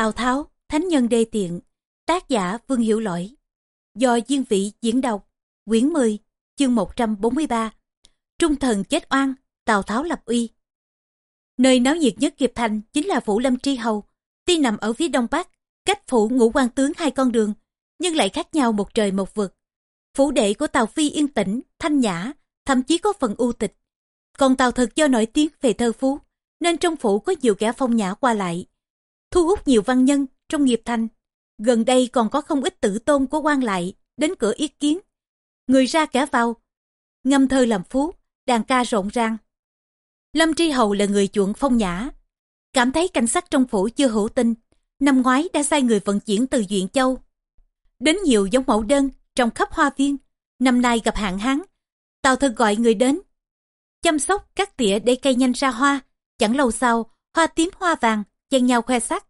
Tào Tháo, Thánh Nhân Đê Tiện, tác giả Vương Hiểu Lỗi, do Diên Vị diễn đọc, quyển 10, chương 143. Trung thần chết oan, Tào Tháo lập uy. Nơi náo nhiệt nhất Kiệp Thành chính là Phủ Lâm Tri Hầu, tuy nằm ở phía đông bắc, cách phủ ngũ quan tướng hai con đường, nhưng lại khác nhau một trời một vực. Phủ đệ của Tào Phi yên tĩnh, thanh nhã, thậm chí có phần u tịch. Còn Tào Thực do nổi tiếng về thơ phú, nên trong phủ có nhiều kẻ phong nhã qua lại, thu hút nhiều văn nhân trong nghiệp thành. Gần đây còn có không ít tử tôn của quan lại đến cửa ý kiến. Người ra kẻ vào, ngâm thơ làm phú, đàn ca rộn ràng. Lâm Tri Hầu là người chuộng phong nhã. Cảm thấy cảnh sát trong phủ chưa hữu tin, năm ngoái đã sai người vận chuyển từ Duyện Châu. Đến nhiều giống mẫu đơn trong khắp hoa viên, năm nay gặp hạn hán. Tào thật gọi người đến, chăm sóc các tỉa để cây nhanh ra hoa. Chẳng lâu sau, hoa tím hoa vàng, chen nhau khoe sắc.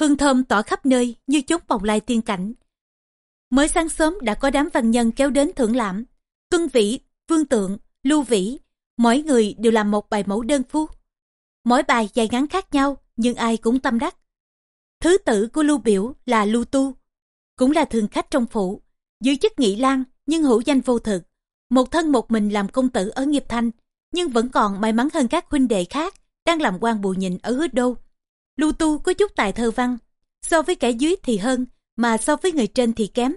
Hương thơm tỏa khắp nơi như chốn bồng lai tiên cảnh. Mới sáng sớm đã có đám văn nhân kéo đến thưởng lãm. Tuân Vĩ, Vương Tượng, Lưu Vĩ, mỗi người đều làm một bài mẫu đơn phu. Mỗi bài dài ngắn khác nhau, nhưng ai cũng tâm đắc. Thứ tử của Lưu Biểu là Lưu Tu, cũng là thường khách trong phủ, giữ chức nghị lang nhưng hữu danh vô thực. Một thân một mình làm công tử ở nghiệp thanh, nhưng vẫn còn may mắn hơn các huynh đệ khác đang làm quan bù nhìn ở hứa đô. Lưu Tu có chút tài thơ văn, so với kẻ dưới thì hơn, mà so với người trên thì kém.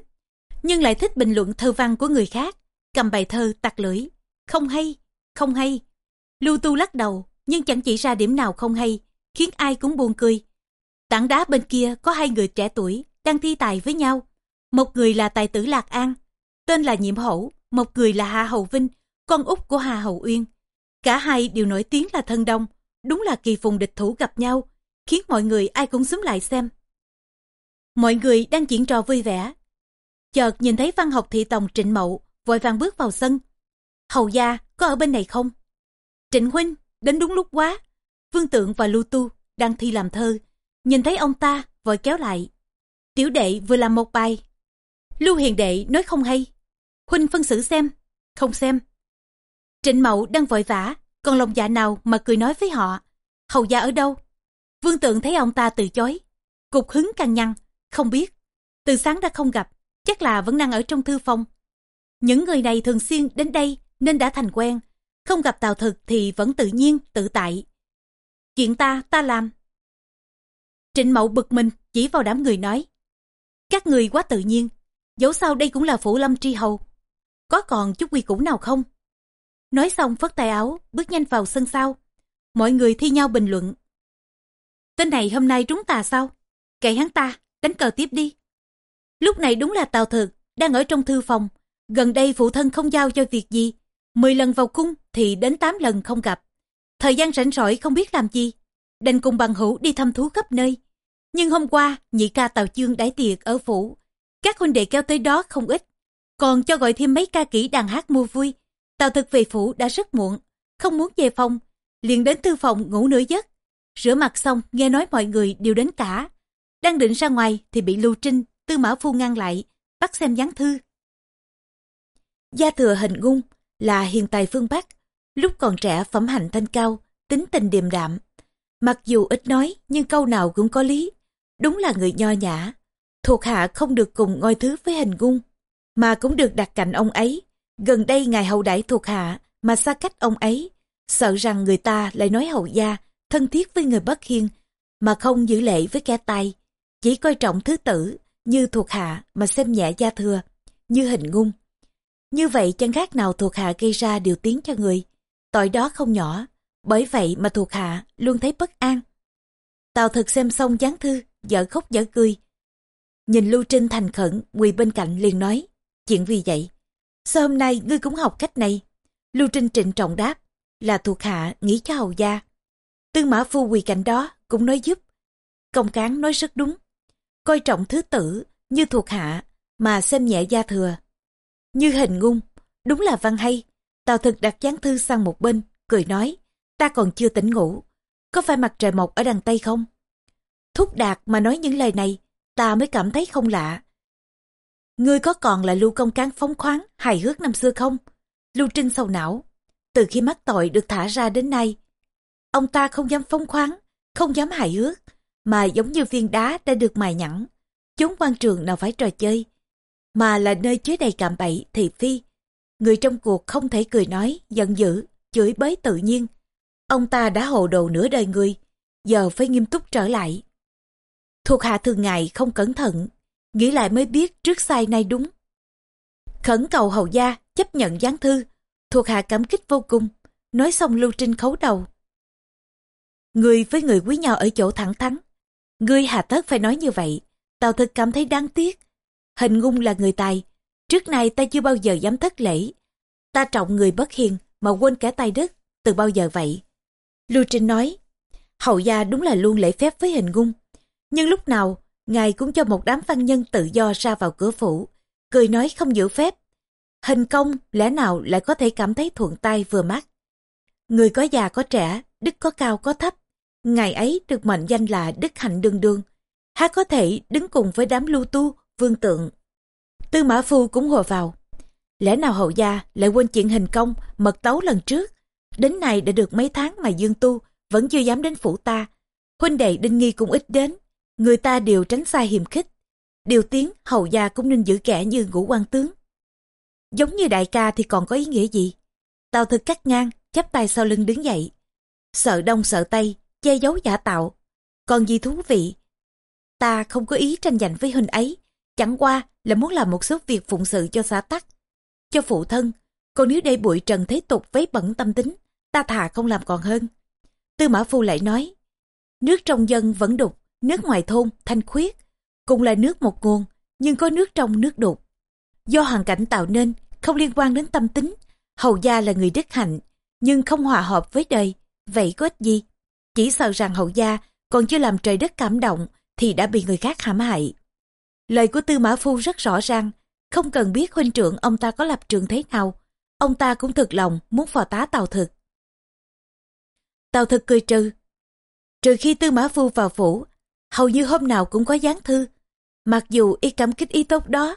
Nhưng lại thích bình luận thơ văn của người khác, cầm bài thơ tặc lưỡi. Không hay, không hay. Lưu Tu lắc đầu, nhưng chẳng chỉ ra điểm nào không hay, khiến ai cũng buồn cười. Tảng đá bên kia có hai người trẻ tuổi đang thi tài với nhau. Một người là tài tử Lạc An, tên là Nhiệm Hổ, một người là Hà Hậu Vinh, con út của Hà Hậu Uyên. Cả hai đều nổi tiếng là thân đông, đúng là kỳ phùng địch thủ gặp nhau, khiến mọi người ai cũng xúm lại xem. Mọi người đang diễn trò vui vẻ. Chợt nhìn thấy văn học thị tòng Trịnh Mậu vội vàng bước vào sân. Hầu gia có ở bên này không? Trịnh Huynh, đến đúng lúc quá. Vương Tượng và Lưu Tu đang thi làm thơ. Nhìn thấy ông ta vội kéo lại. Tiểu đệ vừa làm một bài. Lưu Hiền Đệ nói không hay. Huynh phân xử xem. Không xem. Trịnh Mậu đang vội vã, còn lòng dạ nào mà cười nói với họ. Hầu gia ở đâu? Vương Tượng thấy ông ta từ chối. Cục hứng càng nhăn, không biết. Từ sáng đã không gặp, chắc là vẫn đang ở trong thư phòng. Những người này thường xuyên đến đây nên đã thành quen. Không gặp Tào Thực thì vẫn tự nhiên, tự tại. Chuyện ta, ta làm. Trịnh Mậu bực mình chỉ vào đám người nói. Các người quá tự nhiên, dẫu sao đây cũng là phủ lâm tri hầu. Có còn chút quy củ nào không? Nói xong phất tay áo, bước nhanh vào sân sau. Mọi người thi nhau bình luận. Tên này hôm nay trúng tà sao? Kệ hắn ta, đánh cờ tiếp đi. Lúc này đúng là Tào Thực, đang ở trong thư phòng. Gần đây phụ thân không giao cho việc gì. Mười lần vào cung thì đến tám lần không gặp. Thời gian rảnh rỗi không biết làm gì. Đành cùng bằng hữu đi thăm thú khắp nơi. Nhưng hôm qua, nhị ca Tào Chương đãi tiệc ở phủ. Các huynh đệ kéo tới đó không ít. Còn cho gọi thêm mấy ca kỹ đàn hát mua vui. Tào thực về phủ đã rất muộn. Không muốn về phòng. Liền đến thư phòng ngủ nửa giấc. Rửa mặt xong, nghe nói mọi người đều đến cả. Đang định ra ngoài thì bị Lưu Trinh, Tư Mã Phu ngăn lại, bắt xem gián thư. Gia thừa hình ngung là hiền tài phương Bắc. Lúc còn trẻ phẩm hạnh thanh cao, tính tình điềm đạm. Mặc dù ít nói nhưng câu nào cũng có lý. Đúng là người nho nhã. Thuộc hạ không được cùng ngôi thứ với hình ngung, mà cũng được đặt cạnh ông ấy. Gần đây ngài hậu đãi thuộc hạ mà xa cách ông ấy, sợ rằng người ta lại nói hậu gia thân thiết với người bất hiên, mà không giữ lệ với kẻ tay, chỉ coi trọng thứ tử như thuộc hạ mà xem nhẹ gia thừa, như hình ngung. Như vậy chẳng khác nào thuộc hạ gây ra điều tiếng cho người, tội đó không nhỏ, bởi vậy mà thuộc hạ luôn thấy bất an. Tào thực xem xong gián thư, dở khóc dở cười. Nhìn Lưu Trinh thành khẩn, quỳ bên cạnh liền nói, chuyện vì vậy. Sao hôm nay ngươi cũng học cách này? Lưu Trinh trịnh trọng đáp, là thuộc hạ nghĩ cho hầu gia. Tư mã phu quỳ cạnh đó cũng nói giúp. Công cán nói rất đúng. Coi trọng thứ tử như thuộc hạ mà xem nhẹ gia thừa. Như hình ngung, đúng là văn hay. Tào thực đặt chán thư sang một bên, cười nói, ta còn chưa tỉnh ngủ. Có phải mặt trời mọc ở đằng Tây không? Thúc đạt mà nói những lời này, ta mới cảm thấy không lạ. Ngươi có còn là lưu công cán phóng khoáng, hài hước năm xưa không? Lưu Trinh sầu não. Từ khi mắc tội được thả ra đến nay, ông ta không dám phóng khoáng, không dám hài hước, mà giống như viên đá đã được mài nhẵn. Chốn quan trường nào phải trò chơi, mà là nơi chứa đầy cạm bẫy thị phi. Người trong cuộc không thể cười nói, giận dữ, chửi bới tự nhiên. Ông ta đã hồ đồ nửa đời người, giờ phải nghiêm túc trở lại. Thuộc hạ thường ngày không cẩn thận, nghĩ lại mới biết trước sai nay đúng. Khẩn cầu hầu gia chấp nhận gián thư, thuộc hạ cảm kích vô cùng, nói xong lưu trinh khấu đầu. Người với người quý nhau ở chỗ thẳng thắn, ngươi hà tất phải nói như vậy, tào thực cảm thấy đáng tiếc. Hình ngung là người tài, trước nay ta chưa bao giờ dám thất lễ. Ta trọng người bất hiền mà quên cả tay đất, từ bao giờ vậy? Lưu Trinh nói, hậu gia đúng là luôn lễ phép với hình ngung, nhưng lúc nào ngài cũng cho một đám văn nhân tự do ra vào cửa phủ, cười nói không giữ phép. Hình công lẽ nào lại có thể cảm thấy thuận tay vừa mắt. Người có già có trẻ, đức có cao có thấp. Ngày ấy được mệnh danh là đức hạnh đương đương. Há có thể đứng cùng với đám lưu tu, vương tượng. Tư Mã Phu cũng hòa vào. Lẽ nào hậu gia lại quên chuyện hình công, mật tấu lần trước. Đến nay đã được mấy tháng mà Dương Tu vẫn chưa dám đến phủ ta. Huynh đệ Đinh Nghi cũng ít đến. Người ta đều tránh xa hiềm khích. Điều tiếng hầu gia cũng nên giữ kẻ như ngũ quan tướng. Giống như đại ca thì còn có ý nghĩa gì? Tào thực cắt ngang, chắp tay sau lưng đứng dậy. Sợ đông sợ tây, che giấu giả tạo. Còn gì thú vị? Ta không có ý tranh giành với huynh ấy. Chẳng qua là muốn làm một số việc phụng sự cho xã tắc. Cho phụ thân. Còn nếu để bụi trần thế tục vấy bẩn tâm tính, ta thà không làm còn hơn. Tư Mã Phu lại nói, nước trong dân vẫn đục, nước ngoài thôn thanh khuyết, cùng là nước một nguồn, nhưng có nước trong nước đục. Do hoàn cảnh tạo nên, không liên quan đến tâm tính, hầu gia là người đức hạnh, nhưng không hòa hợp với đời, vậy có ích gì? Chỉ sợ rằng hậu gia còn chưa làm trời đất cảm động thì đã bị người khác hãm hại. Lời của Tư Mã Phu rất rõ ràng, không cần biết huynh trưởng ông ta có lập trường thế nào, ông ta cũng thực lòng muốn phò tá Tào Thực. Tào Thực cười trừ. Trừ khi Tư Mã Phu vào phủ, hầu như hôm nào cũng có gián thư. Mặc dù y cảm kích ý tốt đó,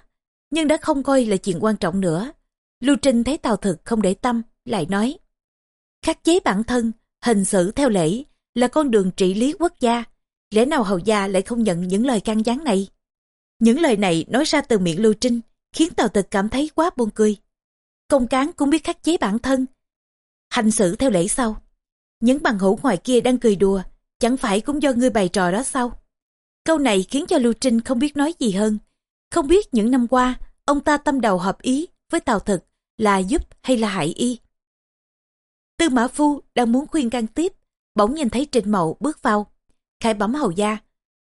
nhưng đã không coi là chuyện quan trọng nữa. Lưu Trinh thấy Tào Thực không để tâm, lại nói. Khắc chế bản thân, hình xử theo lễ, là con đường trị lý quốc gia. Lẽ nào hầu gia lại không nhận những lời can gián này? Những lời này nói ra từ miệng Lưu Trinh, khiến Tào Thực cảm thấy quá buồn cười. Công cán cũng biết khắc chế bản thân. Hành xử theo lễ sau. Những bằng hữu ngoài kia đang cười đùa, chẳng phải cũng do ngươi bày trò đó sao? Câu này khiến cho Lưu Trinh không biết nói gì hơn. Không biết những năm qua, ông ta tâm đầu hợp ý với Tào Thực là giúp hay là hại y. Tư Mã Phu đang muốn khuyên can tiếp, bỗng nhìn thấy Trịnh Mậu bước vào. Khải bấm hầu gia.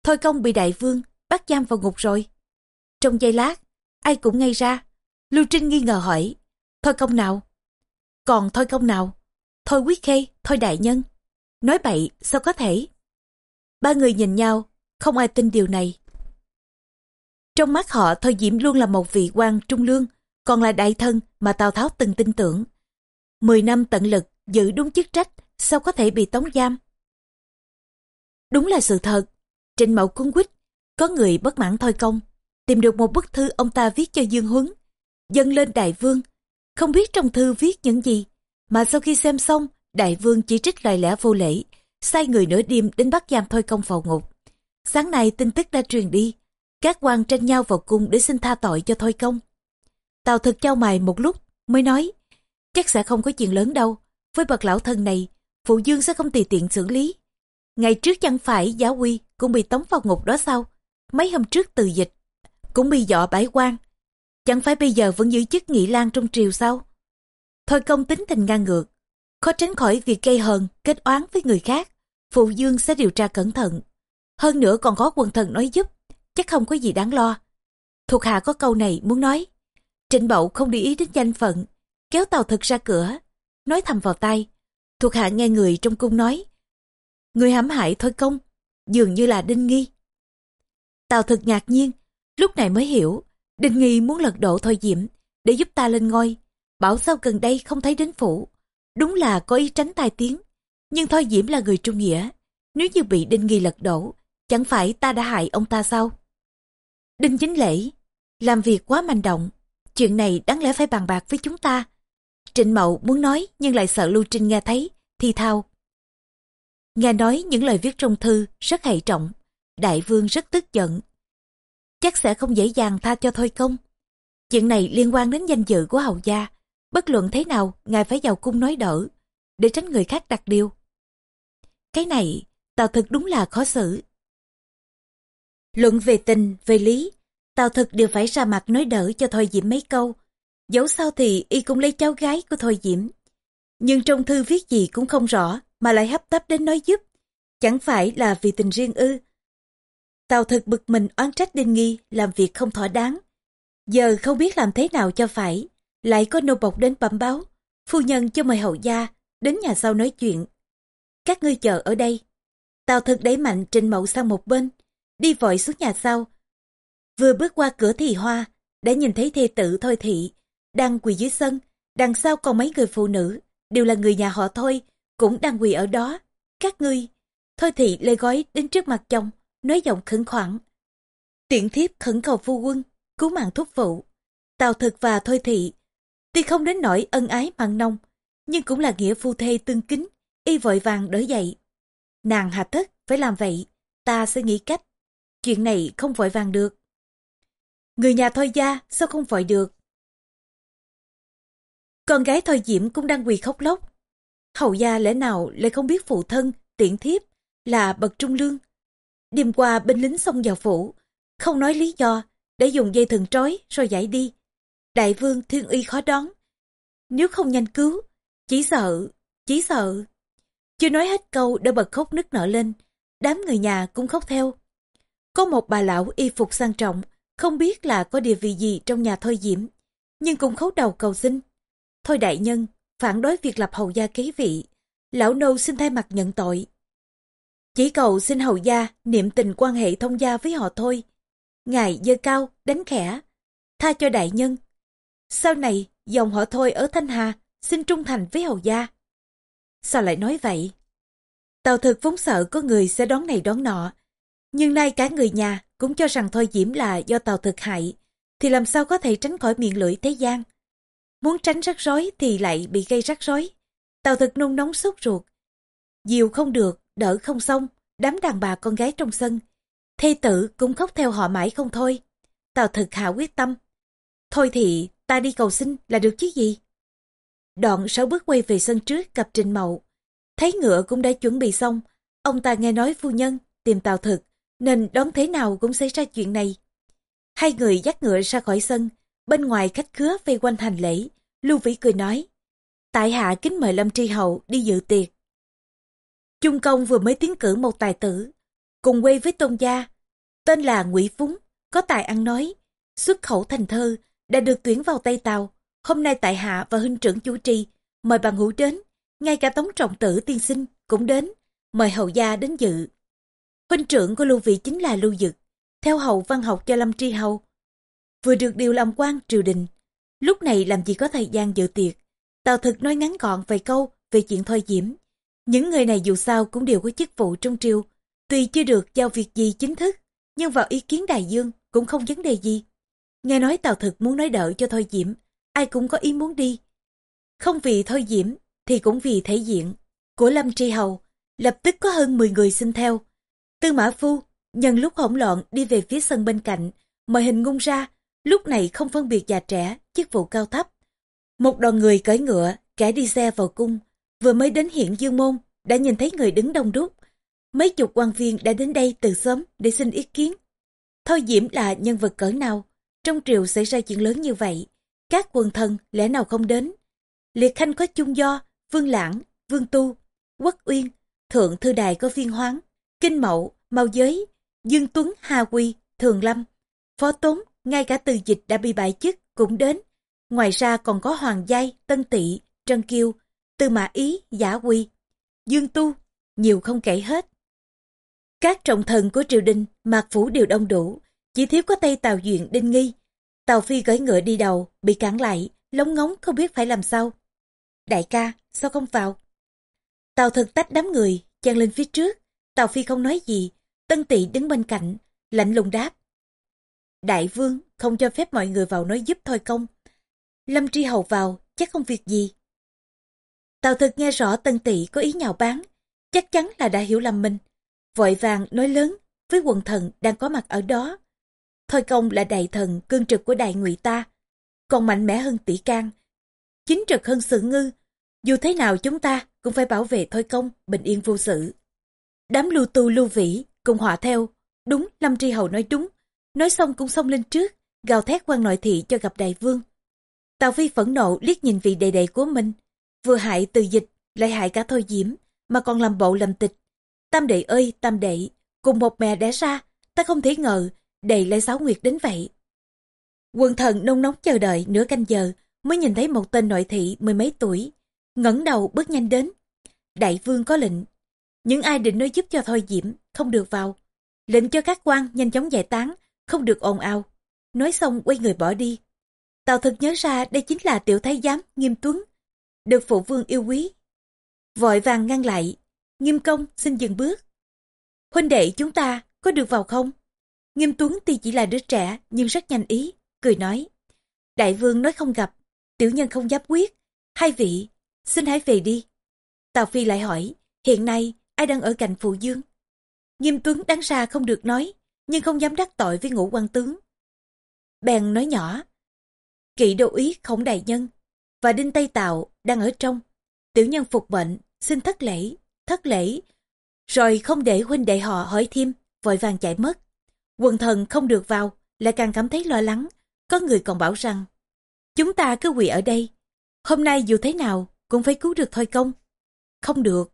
Thôi công bị đại vương, bắt giam vào ngục rồi. Trong giây lát, ai cũng ngay ra. Lưu Trinh nghi ngờ hỏi, thôi công nào? Còn thôi công nào? Thôi quyết khê, thôi đại nhân. Nói bậy, sao có thể? Ba người nhìn nhau, không ai tin điều này. Trong mắt họ Thôi Diễm luôn là một vị quan trung lương, còn là đại thân mà Tào Tháo từng tin tưởng. Mười năm tận lực giữ đúng chức trách, sao có thể bị tống giam? Đúng là sự thật. Trịnh Mậu cuốn quýt, có người bất mãn Thôi Công, tìm được một bức thư ông ta viết cho Dương Huấn, dâng lên đại vương. Không biết trong thư viết những gì, mà sau khi xem xong, đại vương chỉ trích lời lẽ vô lễ, sai người nửa đêm đến bắt giam Thôi Công vào ngục. Sáng nay tin tức đã truyền đi, các quan tranh nhau vào cung để xin tha tội cho Thôi Công. Tào thực trao mày một lúc mới nói, chắc sẽ không có chuyện lớn đâu, với bậc lão thân này, phụ dương sẽ không tùy tiện xử lý. Ngày trước chẳng phải giáo quy cũng bị tống vào ngục đó sao? Mấy hôm trước từ dịch, cũng bị dọ bãi quan. Chẳng phải bây giờ vẫn giữ chức nghị lang trong triều sao? Thôi công tính tình ngang ngược, khó tránh khỏi việc gây hờn, kết oán với người khác. Phụ dương sẽ điều tra cẩn thận. Hơn nữa còn có quần thần nói giúp, chắc không có gì đáng lo. Thuộc hạ có câu này muốn nói. Trịnh Bậu không để ý đến danh phận, kéo tàu thực ra cửa, nói thầm vào tay. Thuộc hạ nghe người trong cung nói, người hãm hại thôi công, dường như là Đinh Nghi. Tào thực ngạc nhiên, lúc này mới hiểu, Đinh Nghi muốn lật đổ Thôi Diễm để giúp ta lên ngôi. Bảo sao gần đây không thấy đến phủ. Đúng là có ý tránh tai tiếng. Nhưng Thôi Diễm là người trung nghĩa. Nếu như bị Đinh Nghi lật đổ, chẳng phải ta đã hại ông ta sao? Đinh Chính Lễ, làm việc quá manh động. Chuyện này đáng lẽ phải bàn bạc với chúng ta. Trịnh Mậu muốn nói nhưng lại sợ Lưu Trinh nghe thấy, thi thao. Nghe nói những lời viết trong thư rất hệ trọng, Đại vương rất tức giận. Chắc sẽ không dễ dàng tha cho thôi công. Chuyện này liên quan đến danh dự của hầu gia. Bất luận thế nào, ngài phải vào cung nói đỡ, để tránh người khác đặt điều. Cái này, Tào Thực đúng là khó xử. Luận về tình, về lý, Tào Thực đều phải ra mặt nói đỡ cho Thôi Diễm mấy câu. Dẫu sao thì y cũng lấy cháu gái của Thôi Diễm. Nhưng trong thư viết gì cũng không rõ, mà lại hấp tấp đến nói giúp. Chẳng phải là vì tình riêng ư. Tào Thực bực mình oán trách Đinh Nghi làm việc không thỏa đáng. Giờ không biết làm thế nào cho phải, lại có nô bộc đến bẩm báo, phu nhân cho mời hậu gia, đến nhà sau nói chuyện. Các ngươi chờ ở đây. Tào thực đẩy mạnh trình mậu sang một bên, đi vội xuống nhà sau. Vừa bước qua cửa thì hoa, đã nhìn thấy thê tử Thôi Thị, đang quỳ dưới sân, đằng sau còn mấy người phụ nữ, đều là người nhà họ Thôi, cũng đang quỳ ở đó. Các ngươi, Thôi Thị lê gói đến trước mặt chồng, nói giọng khẩn khoản. Tiện thiếp khẩn cầu phu quân, cứu mạng thúc phụ. Tào thực và Thôi Thị, tuy không đến nỗi ân ái mặn nông, nhưng cũng là nghĩa phu thê tương kính, y vội vàng đỡ dậy. Nàng hà tất phải làm vậy, ta sẽ nghĩ cách. Chuyện này không vội vàng được. Người nhà thôi gia sao không vội được. Con gái thôi diễm cũng đang quỳ khóc lóc. Hầu gia lẽ nào lại không biết phụ thân, tiện thiếp, là bậc trung lương. Đêm qua binh lính xông vào phủ, không nói lý do, để dùng dây thừng trói rồi giải đi. Đại vương thiên uy khó đón. Nếu không nhanh cứu, chỉ sợ, chỉ sợ. Chưa nói hết câu đã bật khóc nức nở lên, đám người nhà cũng khóc theo. Có một bà lão y phục sang trọng, không biết là có địa vị gì trong nhà Thôi Diễm, nhưng cũng khấu đầu cầu xin. Thôi đại nhân, phản đối việc lập hầu gia kế vị, lão nô xin thay mặt nhận tội. Chỉ cầu xin hầu gia niệm tình quan hệ thông gia với họ thôi. Ngài dơ cao, đánh khẽ, tha cho đại nhân. Sau này, dòng họ thôi ở Thanh Hà xin trung thành với hầu gia. Sao lại nói vậy? Tào thực vốn sợ có người sẽ đón này đón nọ. Nhưng nay cả người nhà cũng cho rằng Thôi Diễm là do Tào thực hại, thì làm sao có thể tránh khỏi miệng lưỡi thế gian. Muốn tránh rắc rối thì lại bị gây rắc rối. Tào thực nung nóng sốt ruột. Diều không được, đỡ không xong, đám đàn bà con gái trong sân. Thê tử cũng khóc theo họ mãi không thôi. Tào thực hạ quyết tâm. Thôi thì ta đi cầu xin là được chứ gì. Đoạn sáu bước quay về sân trước gặp Trình Mậu. Thấy ngựa cũng đã chuẩn bị xong, ông ta nghe nói phu nhân tìm Tào Thực, nên đón thế nào cũng xảy ra chuyện này. Hai người dắt ngựa ra khỏi sân, bên ngoài khách khứa vây quanh hành lễ, Lưu Vĩ cười nói. Tại hạ kính mời Lâm Tri Hậu đi dự tiệc. Trung Công vừa mới tiến cử một tài tử, cùng quê với tôn gia, tên là Ngụy Phúng, có tài ăn nói, xuất khẩu thành thơ, đã được tuyển vào Tây Tàu. Hôm nay tại hạ và huynh trưởng chủ trì, mời bằng hữu đến, ngay cả tống trọng tử tiên sinh cũng đến, mời hậu gia đến dự. Huynh trưởng của Lưu Vị chính là Lưu Dực, theo hậu văn học cho Lâm Tri Hầu. Vừa được điều làm quan triều đình, lúc này làm gì có thời gian dự tiệc. Tào thực nói ngắn gọn vài câu về chuyện thôi diễm. Những người này dù sao cũng đều có chức vụ trong triều, tuy chưa được giao việc gì chính thức, nhưng vào ý kiến đại dương cũng không vấn đề gì. Nghe nói Tào thực muốn nói đỡ cho thôi diễm, ai cũng có ý muốn đi. Không vì thôi diễm, thì cũng vì thể diện của Lâm Tri Hầu, lập tức có hơn 10 người xin theo. Tư Mã Phu, nhân lúc hỗn loạn đi về phía sân bên cạnh, mời hình ngung ra, lúc này không phân biệt già trẻ, chức vụ cao thấp. Một đoàn người cởi ngựa, kẻ đi xe vào cung, vừa mới đến hiện dương môn, đã nhìn thấy người đứng đông đúc. Mấy chục quan viên đã đến đây từ sớm để xin ý kiến. Thôi Diễm là nhân vật cỡ nào, trong triều xảy ra chuyện lớn như vậy, các quần thần lẽ nào không đến. Liệt Khanh có chung do, Vương Lãng, Vương Tu, Quốc Uyên, Thượng Thư Đài có viên hoáng, Kinh Mậu, Mao Giới, Dương Tuấn, Hà Quy, Thường Lâm, Phó Tốn, ngay cả từ dịch đã bị bãi chức cũng đến. Ngoài ra còn có Hoàng Giai, Tân Tị, Trân Kiêu, Tư Mã Ý, Giả Quy, Dương Tu, nhiều không kể hết. Các trọng thần của triều đình, mạc phủ đều đông đủ, chỉ thiếu có Tây Tào Duyện Đinh Nghi. Tàu Phi gởi ngựa đi đầu, bị cản lại, lóng ngóng không biết phải làm sao. Đại ca, sao không vào? Tàu thực tách đám người, chen lên phía trước. Tàu Phi không nói gì, Tân Tị đứng bên cạnh, lạnh lùng đáp. Đại vương không cho phép mọi người vào nói giúp thôi công. Lâm Tri Hầu vào, chắc không việc gì. tào thực nghe rõ Tân tỵ có ý nhào bán chắc chắn là đã hiểu lầm mình. Vội vàng nói lớn, với quần thần đang có mặt ở đó. Thôi công là đại thần cương trực của đại ngụy ta, còn mạnh mẽ hơn tỷ can. Chính trực hơn sự ngư, dù thế nào chúng ta cũng phải bảo vệ thôi công, bình yên vô sự. Đám lưu tu lưu vĩ cùng họa theo, đúng Lâm Tri Hầu nói đúng, nói xong cũng xông lên trước, gào thét quan nội thị cho gặp đại vương. Tào Phi phẫn nộ liếc nhìn vị đệ đệ của mình, vừa hại từ dịch, lại hại cả thôi diễm, mà còn làm bộ làm tịch. Tam đệ ơi, tam đệ, cùng một mẹ đẻ ra, ta không thể ngờ, đệ lại sáu nguyệt đến vậy. Quần thần nôn nóng chờ đợi nửa canh giờ, mới nhìn thấy một tên nội thị mười mấy tuổi, ngẩng đầu bước nhanh đến. Đại vương có lệnh, những ai định nói giúp cho thôi diễm, không được vào. Lệnh cho các quan nhanh chóng giải tán, không được ồn ào. Nói xong quay người bỏ đi. Tào thực nhớ ra đây chính là tiểu thái giám, nghiêm tuấn, được phụ vương yêu quý. Vội vàng ngăn lại, nghiêm công xin dừng bước. Huynh đệ chúng ta có được vào không? Nghiêm tuấn tuy chỉ là đứa trẻ nhưng rất nhanh ý, cười nói. Đại vương nói không gặp, tiểu nhân không giáp quyết. Hai vị, xin hãy về đi. Tào Phi lại hỏi, hiện nay ai đang ở cạnh phụ dương? Nghiêm tuấn đáng ra không được nói, nhưng không dám đắc tội với ngũ quan tướng. Bèn nói nhỏ, kỵ đô ý khổng đại nhân và đinh tây tạo đang ở trong. Tiểu nhân phục bệnh xin thất lễ thất lễ rồi không để huynh đệ họ hỏi thêm vội vàng chạy mất. Quần thần không được vào lại càng cảm thấy lo lắng. Có người còn bảo rằng chúng ta cứ quỳ ở đây hôm nay dù thế nào cũng phải cứu được thôi công. Không được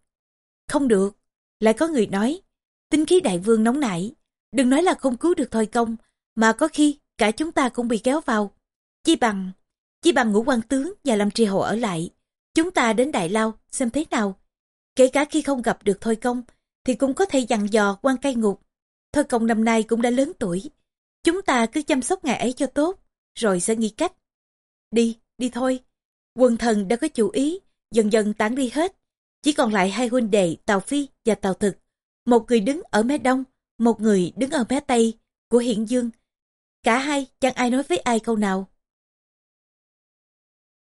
không được lại có người nói tính khí đại vương nóng nảy đừng nói là không cứu được thôi công, mà có khi cả chúng ta cũng bị kéo vào. Chi bằng chi bằng ngũ quan tướng và lâm tri hồ ở lại, chúng ta đến đại lao xem thế nào. Kể cả khi không gặp được thôi công, thì cũng có thể dặn dò quan cai ngục. Thôi công năm nay cũng đã lớn tuổi, chúng ta cứ chăm sóc ngài ấy cho tốt, rồi sẽ nghĩ cách. Đi đi thôi. Quần thần đã có chủ ý, dần dần tán đi hết. Chỉ còn lại hai huynh đệ tào phi và tào thực, một người đứng ở mé đông một người đứng ở mé tây của hiện dương cả hai chẳng ai nói với ai câu nào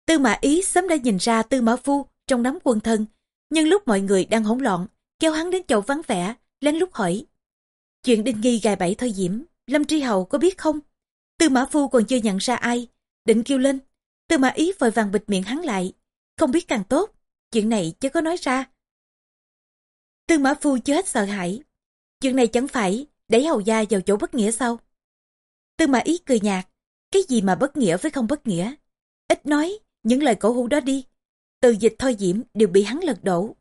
Tư Mã Ý sớm đã nhìn ra Tư Mã Phu trong đám quân thân, nhưng lúc mọi người đang hỗn loạn, kéo hắn đến chậu vắng vẻ, lén lúc hỏi. Chuyện đinh nghi gài bẫy thôi diễm, Lâm Tri Hầu có biết không? Tư Mã Phu còn chưa nhận ra ai, định kêu lên. Tư Mã Ý vội vàng bịt miệng hắn lại, không biết càng tốt, chuyện này chứ có nói ra. Tư Mã Phu chưa hết sợ hãi, chuyện này chẳng phải đẩy hầu gia vào chỗ bất nghĩa sao? Tư Mã Ý cười nhạt, cái gì mà bất nghĩa với không bất nghĩa? Ít nói, những lời cổ hủ đó đi. Từ dịch thôi diễm đều bị hắn lật đổ.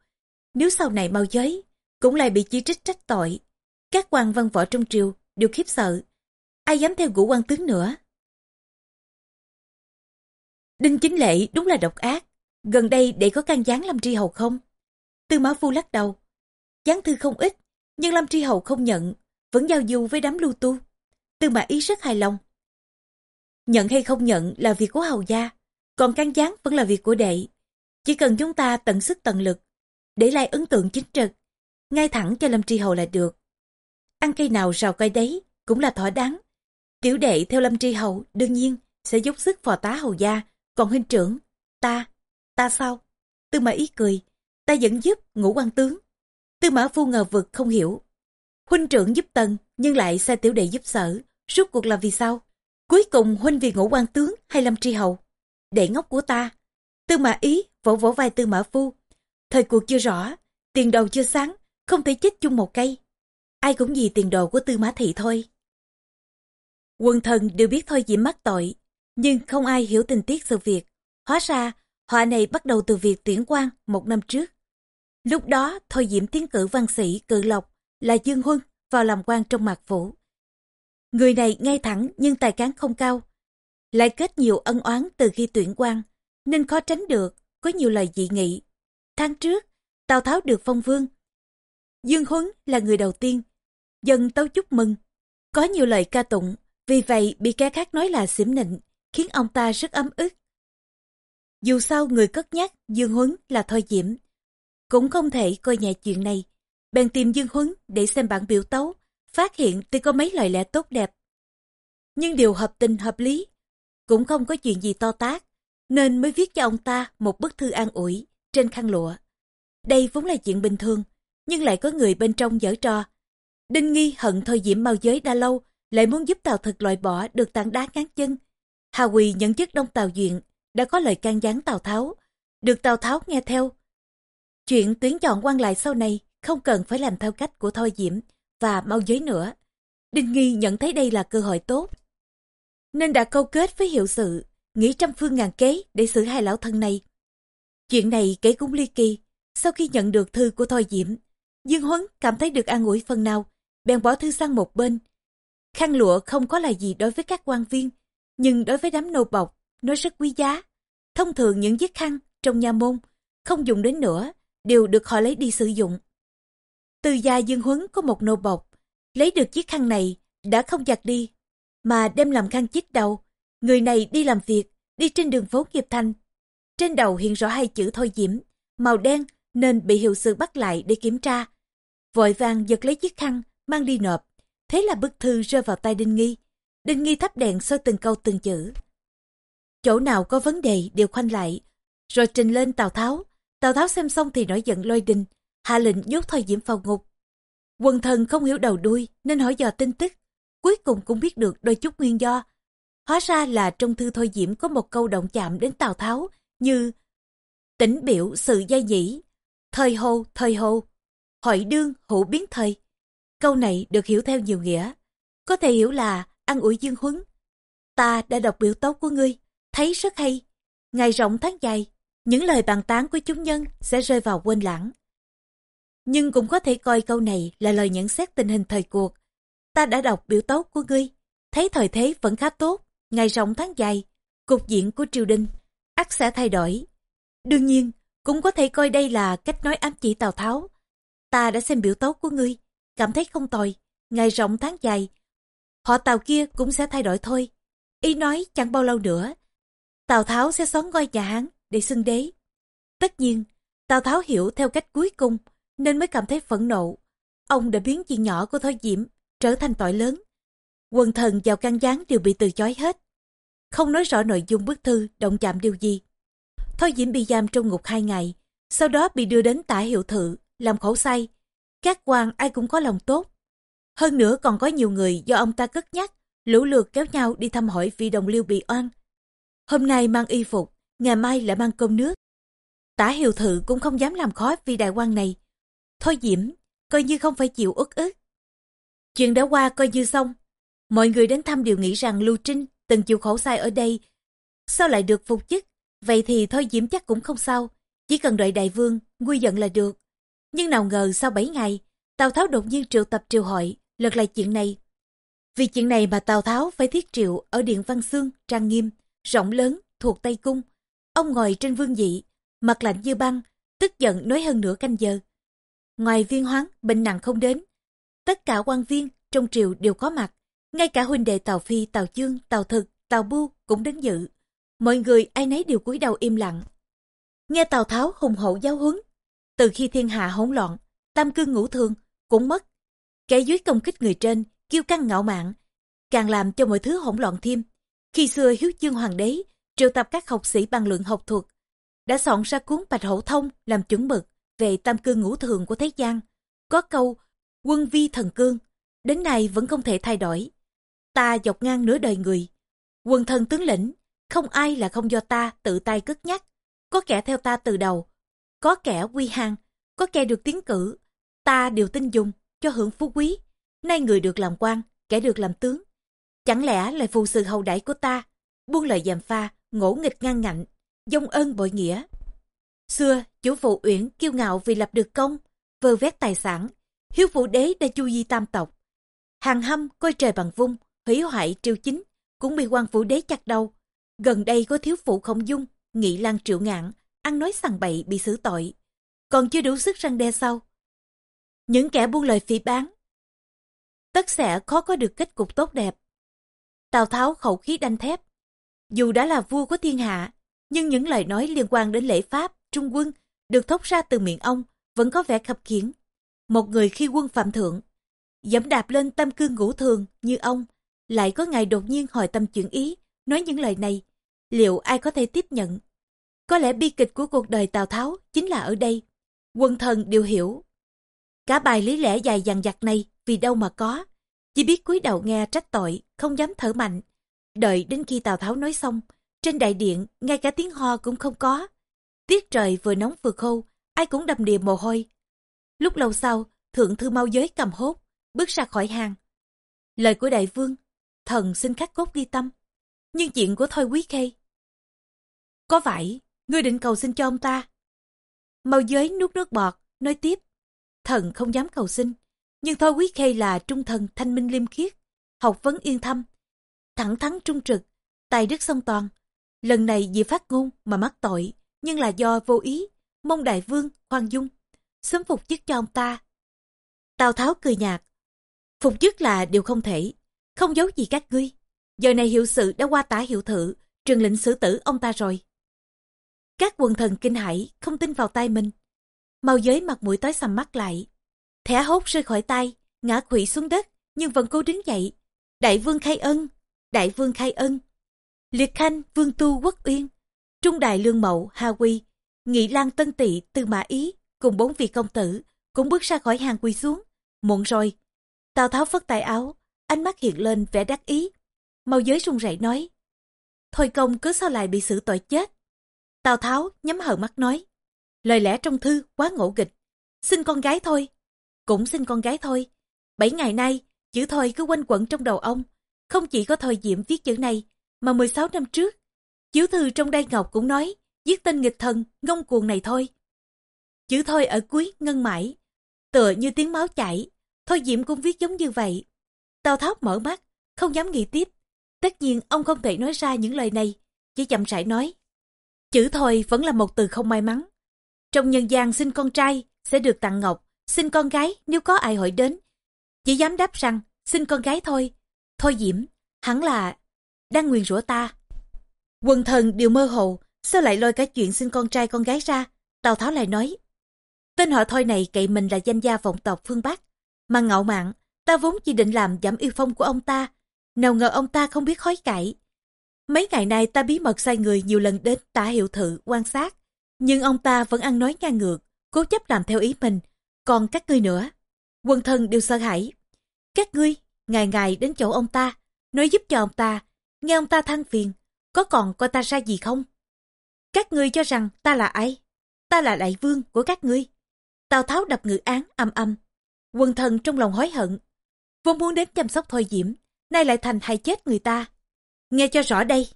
Nếu sau này mau giới, cũng lại bị chỉ trích trách tội. Các quan văn võ trong triều đều khiếp sợ. Ai dám theo ngũ quan tướng nữa? Đinh chính lệ đúng là độc ác. Gần đây để có can gián làm Tri Hầu không? Tư Mã Phu lắc đầu. Gián thư không ít, nhưng Lâm Tri Hầu không nhận, vẫn giao du với đám lưu tu. Tư Mã Ý rất hài lòng. Nhận hay không nhận là việc của hầu gia, còn can gián vẫn là việc của đệ. Chỉ cần chúng ta tận sức tận lực, để lại ấn tượng chính trực, ngay thẳng cho Lâm Tri Hầu là được. Ăn cây nào rào cây đấy cũng là thỏa đáng. Tiểu đệ theo Lâm Tri Hầu đương nhiên sẽ dốc sức phò tá hầu gia, còn huynh trưởng, ta, ta sao? Tư mã ý cười, ta vẫn giúp ngũ quan tướng. Tư mã phu ngờ vực không hiểu. Huynh trưởng giúp tần nhưng lại sai tiểu đệ giúp sở, suốt cuộc là vì sao? Cuối cùng huynh vì ngũ quan tướng hay Lâm Tri Hầu? đệ ngốc của ta. Tư mã ý vỗ vỗ vai tư mã phu. Thời cuộc chưa rõ, tiền đầu chưa sáng, không thể chết chung một cây. Ai cũng vì tiền đồ của tư mã thị thôi. Quân thần đều biết thôi diễm mắc tội, nhưng không ai hiểu tình tiết sự việc. Hóa ra, họa này bắt đầu từ việc tuyển quan một năm trước. Lúc đó, thôi diễm tiến cử văn sĩ cự lộc là Dương Huân vào làm quan trong mạc phủ. Người này ngay thẳng nhưng tài cán không cao, lại kết nhiều ân oán từ khi tuyển quan, nên khó tránh được, có nhiều lời dị nghị. Tháng trước, Tào Tháo được phong vương. Dương Huấn là người đầu tiên, dân tấu chúc mừng. Có nhiều lời ca tụng, vì vậy bị kẻ khác nói là xỉm nịnh, khiến ông ta rất ấm ức. Dù sao người cất nhắc Dương Huấn là Thôi Diễm, cũng không thể coi nhẹ chuyện này. Bèn tìm Dương Huấn để xem bản biểu tấu, phát hiện thì có mấy lời lẽ tốt đẹp. Nhưng điều hợp tình hợp lý cũng không có chuyện gì to tát, nên mới viết cho ông ta một bức thư an ủi trên khăn lụa. Đây vốn là chuyện bình thường, nhưng lại có người bên trong giở trò. Đinh Nghi hận thôi diễm mau giới đã lâu, lại muốn giúp Tào Thực loại bỏ được tảng đá ngán chân. Hà Quỳ nhận chức đông Tào Duyện, đã có lời can gián Tào Tháo, được Tào Tháo nghe theo. Chuyện tuyến chọn quan lại sau này không cần phải làm theo cách của Thôi Diễm và mau giới nữa. Đinh Nghi nhận thấy đây là cơ hội tốt. Nên đã câu kết với hiệu sự, nghĩ trăm phương ngàn kế để xử hai lão thân này. Chuyện này kể cũng ly kỳ, sau khi nhận được thư của Thôi Diễm, Dương Huấn cảm thấy được an ủi phần nào, bèn bỏ thư sang một bên. Khăn lụa không có là gì đối với các quan viên, nhưng đối với đám nô bọc, nó rất quý giá. Thông thường những chiếc khăn trong nhà môn không dùng đến nữa, đều được họ lấy đi sử dụng. Từ gia Dương Huấn có một nô bọc, lấy được chiếc khăn này đã không giặt đi, mà đem làm khăn chiếc đầu. Người này đi làm việc, đi trên đường phố Nghiệp Thanh Trên đầu hiện rõ hai chữ Thôi Diễm, màu đen nên bị hiệu sự bắt lại để kiểm tra. Vội vàng giật lấy chiếc khăn, mang đi nộp. Thế là bức thư rơi vào tay Đinh Nghi. Đinh Nghi thắp đèn soi từng câu từng chữ. Chỗ nào có vấn đề đều khoanh lại, rồi trình lên Tào Tháo. Tào Tháo xem xong thì nổi giận lôi đình, hạ lệnh nhốt Thôi Diễm vào ngục. Quần thần không hiểu đầu đuôi nên hỏi dò tin tức. Cuối cùng cũng biết được đôi chút nguyên do. Hóa ra là trong thư Thôi Diễm có một câu động chạm đến Tào Tháo như tỉnh biểu sự gia dĩ, thời hô, thời hô, hội đương, hữu biến thời. Câu này được hiểu theo nhiều nghĩa. Có thể hiểu là ăn ủi dương huấn. Ta đã đọc biểu tấu của ngươi, thấy rất hay. Ngày rộng tháng dài, những lời bàn tán của chúng nhân sẽ rơi vào quên lãng. Nhưng cũng có thể coi câu này là lời nhận xét tình hình thời cuộc. Ta đã đọc biểu tấu của ngươi, thấy thời thế vẫn khá tốt, ngày rộng tháng dài, cục diện của triều đình, ắt sẽ thay đổi. Đương nhiên, cũng có thể coi đây là cách nói ám chỉ Tào Tháo. Ta đã xem biểu tấu của ngươi, cảm thấy không tồi, ngày rộng tháng dài. Họ Tào kia cũng sẽ thay đổi thôi. Ý nói chẳng bao lâu nữa, Tào Tháo sẽ xóa ngôi nhà Hán để xưng đế. Tất nhiên, Tào Tháo hiểu theo cách cuối cùng nên mới cảm thấy phẫn nộ. Ông đã biến chuyện nhỏ của Thôi Diễm trở thành tội lớn. Quần thần vào căn gián đều bị từ chối hết. Không nói rõ nội dung bức thư động chạm điều gì. Thôi Diễm bị giam trong ngục hai ngày, sau đó bị đưa đến tả hiệu thự, làm khổ say. Các quan ai cũng có lòng tốt. Hơn nữa còn có nhiều người do ông ta cất nhắc, lũ lượt kéo nhau đi thăm hỏi vị đồng liêu bị oan. Hôm nay mang y phục, ngày mai lại mang cơm nước. Tả hiệu thự cũng không dám làm khó vì đại quan này. Thôi Diễm, coi như không phải chịu uất ức. Chuyện đã qua coi như xong. Mọi người đến thăm đều nghĩ rằng Lưu Trinh từng chịu khổ sai ở đây. Sao lại được phục chức? Vậy thì thôi Diễm chắc cũng không sao. Chỉ cần đợi đại vương, nguy giận là được. Nhưng nào ngờ sau 7 ngày, Tào Tháo đột nhiên triệu tập triều hội, lật lại chuyện này. Vì chuyện này mà Tào Tháo phải thiết triệu ở Điện Văn Xương, trang nghiêm, rộng lớn, thuộc Tây Cung. Ông ngồi trên vương vị, mặt lạnh như băng, tức giận nói hơn nửa canh giờ. Ngoài viên hoáng, bệnh nặng không đến. Tất cả quan viên trong triều đều có mặt. Ngay cả huynh đệ Tào Phi, Tào Chương, Tào Thực, Tào Bu cũng đến dự. Mọi người ai nấy đều cúi đầu im lặng. Nghe Tào Tháo hùng hậu giáo huấn. Từ khi thiên hạ hỗn loạn, tam cương ngũ thường cũng mất. Kẻ dưới công kích người trên, kiêu căng ngạo mạn, càng làm cho mọi thứ hỗn loạn thêm. Khi xưa hiếu chương hoàng đế triệu tập các học sĩ bằng luận học thuật, đã soạn ra cuốn Bạch Hổ Thông làm chuẩn mực về tam cương ngũ thường của thế gian. Có câu quân vi thần cương, đến nay vẫn không thể thay đổi. Ta dọc ngang nửa đời người, quân thần tướng lĩnh, không ai là không do ta tự tay cất nhắc. Có kẻ theo ta từ đầu, có kẻ quy hàng, có kẻ được tiến cử. Ta đều tin dùng cho hưởng phú quý. Nay người được làm quan, kẻ được làm tướng. Chẳng lẽ lại phù sự hậu đãi của ta, buông lời giảm pha, ngỗ nghịch ngang ngạnh, dông ơn bội nghĩa. Xưa, chủ phụ Uyển kiêu ngạo vì lập được công, vơ vét tài sản, hiếu phụ đế đã chu di tam tộc. Hàng hâm coi trời bằng vung, hủy hoại triều chính, cũng bị quan phủ đế chặt đầu. Gần đây có thiếu phụ không dung, nghị lan triệu ngạn, ăn nói sằng bậy bị xử tội. Còn chưa đủ sức răng đe sau. Những kẻ buôn lời phỉ bán, tất sẽ khó có được kết cục tốt đẹp. Tào Tháo khẩu khí đanh thép. Dù đã là vua của thiên hạ, nhưng những lời nói liên quan đến lễ pháp, trung quân được thốt ra từ miệng ông vẫn có vẻ khập khiển. Một người khi quân phạm thượng, dẫm đạp lên tâm cương ngũ thường như ông, lại có ngày đột nhiên hỏi tâm chuyển ý, nói những lời này, liệu ai có thể tiếp nhận? Có lẽ bi kịch của cuộc đời Tào Tháo chính là ở đây. Quân thần đều hiểu. Cả bài lý lẽ dài dằng dặc này vì đâu mà có. Chỉ biết cúi đầu nghe trách tội, không dám thở mạnh. Đợi đến khi Tào Tháo nói xong, trên đại điện ngay cả tiếng ho cũng không có. Tiết trời vừa nóng vừa khô, ai cũng đầm đìa mồ hôi. Lúc lâu sau, thượng thư mau giới cầm hốt, bước ra khỏi hàng. Lời của đại vương, thần xin khắc cốt ghi tâm. Nhưng chuyện của Thôi Quý Khê. Có phải, ngươi định cầu xin cho ông ta? Mau giới nuốt nước bọt, nói tiếp. Thần không dám cầu xin, nhưng Thôi Quý Khê là trung thần thanh minh liêm khiết, học vấn yên thâm, thẳng thắn trung trực, tài đức song toàn. Lần này vì phát ngôn mà mắc tội, nhưng là do vô ý, mong đại vương khoan dung, sớm phục chức cho ông ta. Tào Tháo cười nhạt, phục chức là điều không thể, không giấu gì các ngươi. Giờ này hiệu sự đã qua tả hiệu thự, trường lệnh xử tử ông ta rồi. Các quần thần kinh hãi không tin vào tay mình. màu giới mặt mũi tối sầm mắt lại. Thẻ hốt rơi khỏi tay, ngã quỵ xuống đất, nhưng vẫn cố đứng dậy. Đại vương khai ân, đại vương khai ân. Liệt khanh, vương tu quốc uyên, trung đại lương mậu, hà quy, nghị lan tân tỵ, tư mã ý, cùng bốn vị công tử, cũng bước ra khỏi hàng quỳ xuống. Muộn rồi. Tào Tháo phất tay áo, ánh mắt hiện lên vẻ đắc ý. Mau giới run rẩy nói. Thôi công cứ sao lại bị xử tội chết. Tào Tháo nhắm hờ mắt nói. Lời lẽ trong thư quá ngộ nghịch. Xin con gái thôi. Cũng xin con gái thôi. Bảy ngày nay, chữ thôi cứ quanh quẩn trong đầu ông. Không chỉ có thời diệm viết chữ này, mà 16 năm trước, chiếu thư trong đai ngọc cũng nói, giết tên nghịch thần, ngông cuồng này thôi. Chữ thôi ở cuối ngân mãi, tựa như tiếng máu chảy, thôi diệm cũng viết giống như vậy. Tào Tháo mở mắt, không dám nghĩ tiếp. Tất nhiên ông không thể nói ra những lời này, chỉ chậm rãi nói. Chữ thôi vẫn là một từ không may mắn. Trong nhân gian sinh con trai sẽ được tặng ngọc, sinh con gái nếu có ai hỏi đến. Chỉ dám đáp rằng sinh con gái thôi. Thôi Diễm, hắn là đang nguyền rủa ta. Quần thần đều mơ hồ, sao lại lôi cả chuyện sinh con trai con gái ra? Tào Tháo lại nói. Tên họ thôi này cậy mình là danh gia vọng tộc phương Bắc. Mà ngạo mạn, ta vốn chỉ định làm giảm yêu phong của ông ta. Nào ngờ ông ta không biết hối cải, Mấy ngày nay ta bí mật sai người nhiều lần đến tả hiệu thự quan sát, nhưng ông ta vẫn ăn nói ngang ngược, cố chấp làm theo ý mình. Còn các ngươi nữa, quân thân đều sợ hãi. Các ngươi, ngày ngày đến chỗ ông ta, nói giúp cho ông ta, nghe ông ta than phiền, có còn coi ta ra gì không? Các ngươi cho rằng ta là ai? Ta là đại vương của các ngươi. Tào Tháo đập ngự án âm âm. quần thần trong lòng hối hận. Vốn muốn đến chăm sóc thôi diễm, nay lại thành hại chết người ta. Nghe cho rõ đây.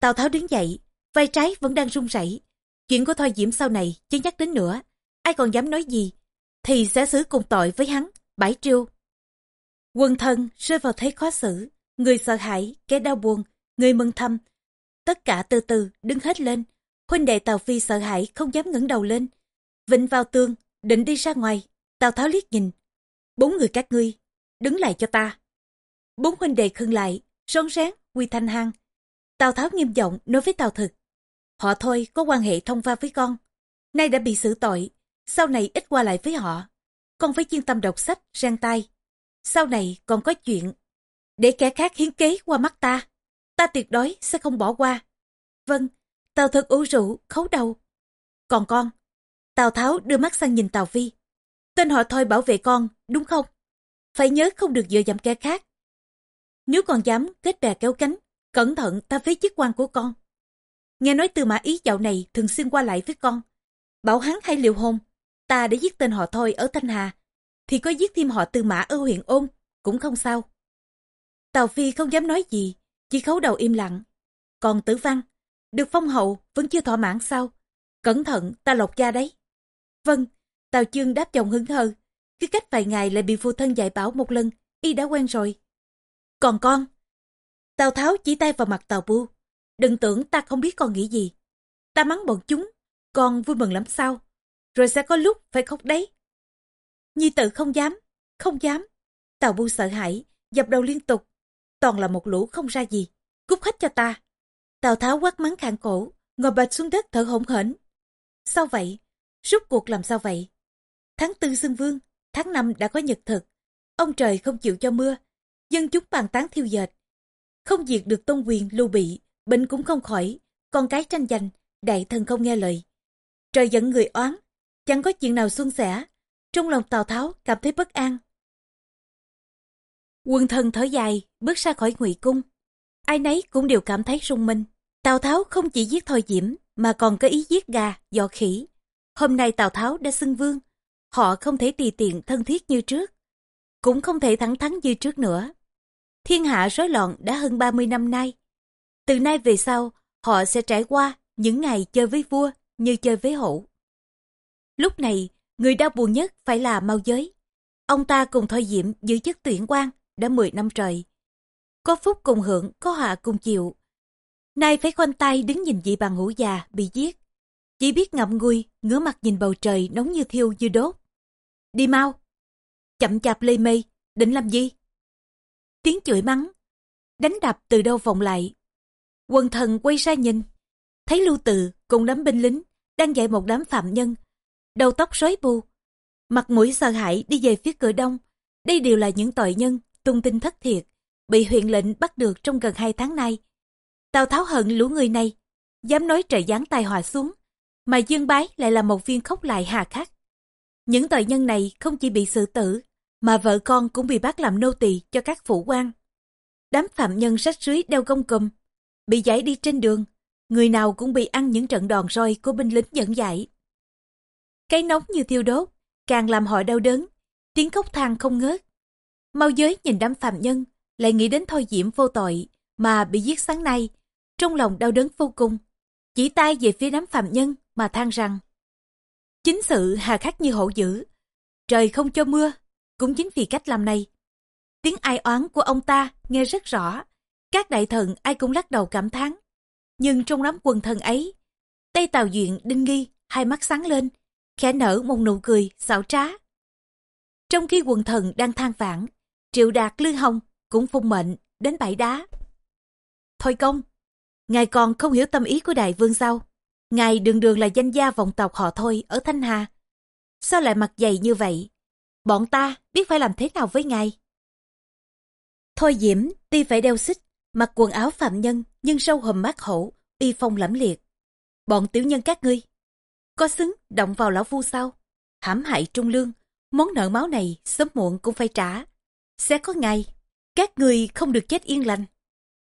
Tào Tháo đứng dậy, vai trái vẫn đang run rẩy. Chuyện của Thôi Diễm sau này chưa nhắc đến nữa. Ai còn dám nói gì, thì sẽ xử cùng tội với hắn, bãi triêu. Quân thân rơi vào thế khó xử, người sợ hãi, kẻ đau buồn, người mừng thầm. Tất cả từ từ đứng hết lên. Huynh đệ Tào Phi sợ hãi không dám ngẩng đầu lên. Vịnh vào tường, định đi ra ngoài. Tào Tháo liếc nhìn. Bốn người các ngươi, đứng lại cho ta. Bốn huynh đệ khưng lại, rón rén quy thanh hăng. Tào Tháo nghiêm giọng nói với Tào Thực. Họ thôi có quan hệ thông va với con. Nay đã bị xử tội, sau này ít qua lại với họ. Con phải chuyên tâm đọc sách, rang tay. Sau này còn có chuyện. Để kẻ khác hiến kế qua mắt ta. Ta tuyệt đối sẽ không bỏ qua. Vâng, Tào Thực ủ rũ, khấu đầu. Còn con, Tào Tháo đưa mắt sang nhìn Tào Phi. Tên họ thôi bảo vệ con, đúng không? Phải nhớ không được dựa dẫm kẻ khác. Nếu còn dám kết bè kéo cánh, cẩn thận ta phế chức quan của con. Nghe nói từ mã ý dạo này thường xuyên qua lại với con. Bảo hắn hay liệu hôn, ta để giết tên họ thôi ở Thanh Hà, thì có giết thêm họ từ mã ở huyện ôn, cũng không sao. Tào Phi không dám nói gì, chỉ khấu đầu im lặng. Còn tử văn, được phong hậu vẫn chưa thỏa mãn sao? Cẩn thận, ta lột da đấy. Vâng, Tào Chương đáp chồng hứng hờ. Cứ cách vài ngày lại bị phụ thân dạy bảo một lần, y đã quen rồi. Còn con? Tào Tháo chỉ tay vào mặt Tào Bu. Đừng tưởng ta không biết con nghĩ gì. Ta mắng bọn chúng, con vui mừng lắm sao? Rồi sẽ có lúc phải khóc đấy. Nhi tự không dám, không dám. Tào Bu sợ hãi, dập đầu liên tục. Toàn là một lũ không ra gì. Cút hết cho ta. Tào Tháo quát mắng khang cổ, ngồi bệt xuống đất thở hổn hển. Sao vậy? Rút cuộc làm sao vậy? Tháng tư xưng vương, tháng năm đã có nhật thực. Ông trời không chịu cho mưa, dân chúng bàn tán thiêu dệt. Không diệt được tôn quyền lưu bị, bệnh cũng không khỏi, con cái tranh giành, đại thần không nghe lời. Trời giận người oán, chẳng có chuyện nào xuân sẻ. Trong lòng Tào Tháo cảm thấy bất an. Quân thần thở dài, bước ra khỏi ngụy cung. Ai nấy cũng đều cảm thấy rung minh. Tào Tháo không chỉ giết Thôi Diễm, mà còn có ý giết gà, dọ khỉ. Hôm nay Tào Tháo đã xưng vương. Họ không thể tùy tiện thân thiết như trước. Cũng không thể thẳng thắn như trước nữa. Thiên hạ rối loạn đã hơn 30 năm nay. Từ nay về sau, họ sẽ trải qua những ngày chơi với vua như chơi với hổ. Lúc này, người đau buồn nhất phải là Mao Giới. Ông ta cùng Thôi Diệm giữ chức tuyển quan đã 10 năm trời. Có phúc cùng hưởng, có họa cùng chịu. Nay phải khoanh tay đứng nhìn vị bằng hữu già bị giết. Chỉ biết ngậm ngùi, ngửa mặt nhìn bầu trời nóng như thiêu như đốt. Đi mau! Chậm chạp lê mây, định làm gì? Tiếng chửi mắng, đánh đập từ đâu vọng lại. Quần thần quay ra nhìn, thấy lưu tự cùng đám binh lính đang dạy một đám phạm nhân, đầu tóc rối bù, mặt mũi sợ hãi đi về phía cửa đông. Đây đều là những tội nhân tung tin thất thiệt, bị huyện lệnh bắt được trong gần hai tháng nay. Tào Tháo hận lũ người này, dám nói trời giáng tai họa xuống, mà Dương Bái lại là một viên khốc lại hà khắc. Những tội nhân này không chỉ bị xử tử, mà vợ con cũng bị bắt làm nô tỳ cho các phủ quan. Đám phạm nhân sách rưới đeo gông cùm, bị giải đi trên đường, người nào cũng bị ăn những trận đòn roi của binh lính dẫn giải. Cái nóng như thiêu đốt, càng làm họ đau đớn, tiếng khóc than không ngớt. Mau giới nhìn đám phạm nhân, lại nghĩ đến thôi diễm vô tội mà bị giết sáng nay, trong lòng đau đớn vô cùng. Chỉ tay về phía đám phạm nhân mà than rằng chính sự hà khắc như hổ dữ, trời không cho mưa, cũng chính vì cách làm này. Tiếng ai oán của ông ta nghe rất rõ, các đại thần ai cũng lắc đầu cảm thán. Nhưng trong đám quần thần ấy, Tây Tào Duyện đinh nghi, hai mắt sáng lên, khẽ nở một nụ cười xảo trá. Trong khi quần thần đang than vãn, Triệu Đạt Lư Hồng cũng phung mệnh đến bãi đá. Thôi công, ngài còn không hiểu tâm ý của đại vương sao? Ngài đường đường là danh gia vọng tộc họ thôi ở Thanh Hà. Sao lại mặt dày như vậy? Bọn ta biết phải làm thế nào với ngài? Thôi Diễm tuy phải đeo xích, mặc quần áo phạm nhân nhưng sâu hầm mắt hổ, y phong lẫm liệt. Bọn tiểu nhân các ngươi, có xứng động vào lão phu sao? Hãm hại trung lương, món nợ máu này sớm muộn cũng phải trả. Sẽ có ngày, các người không được chết yên lành.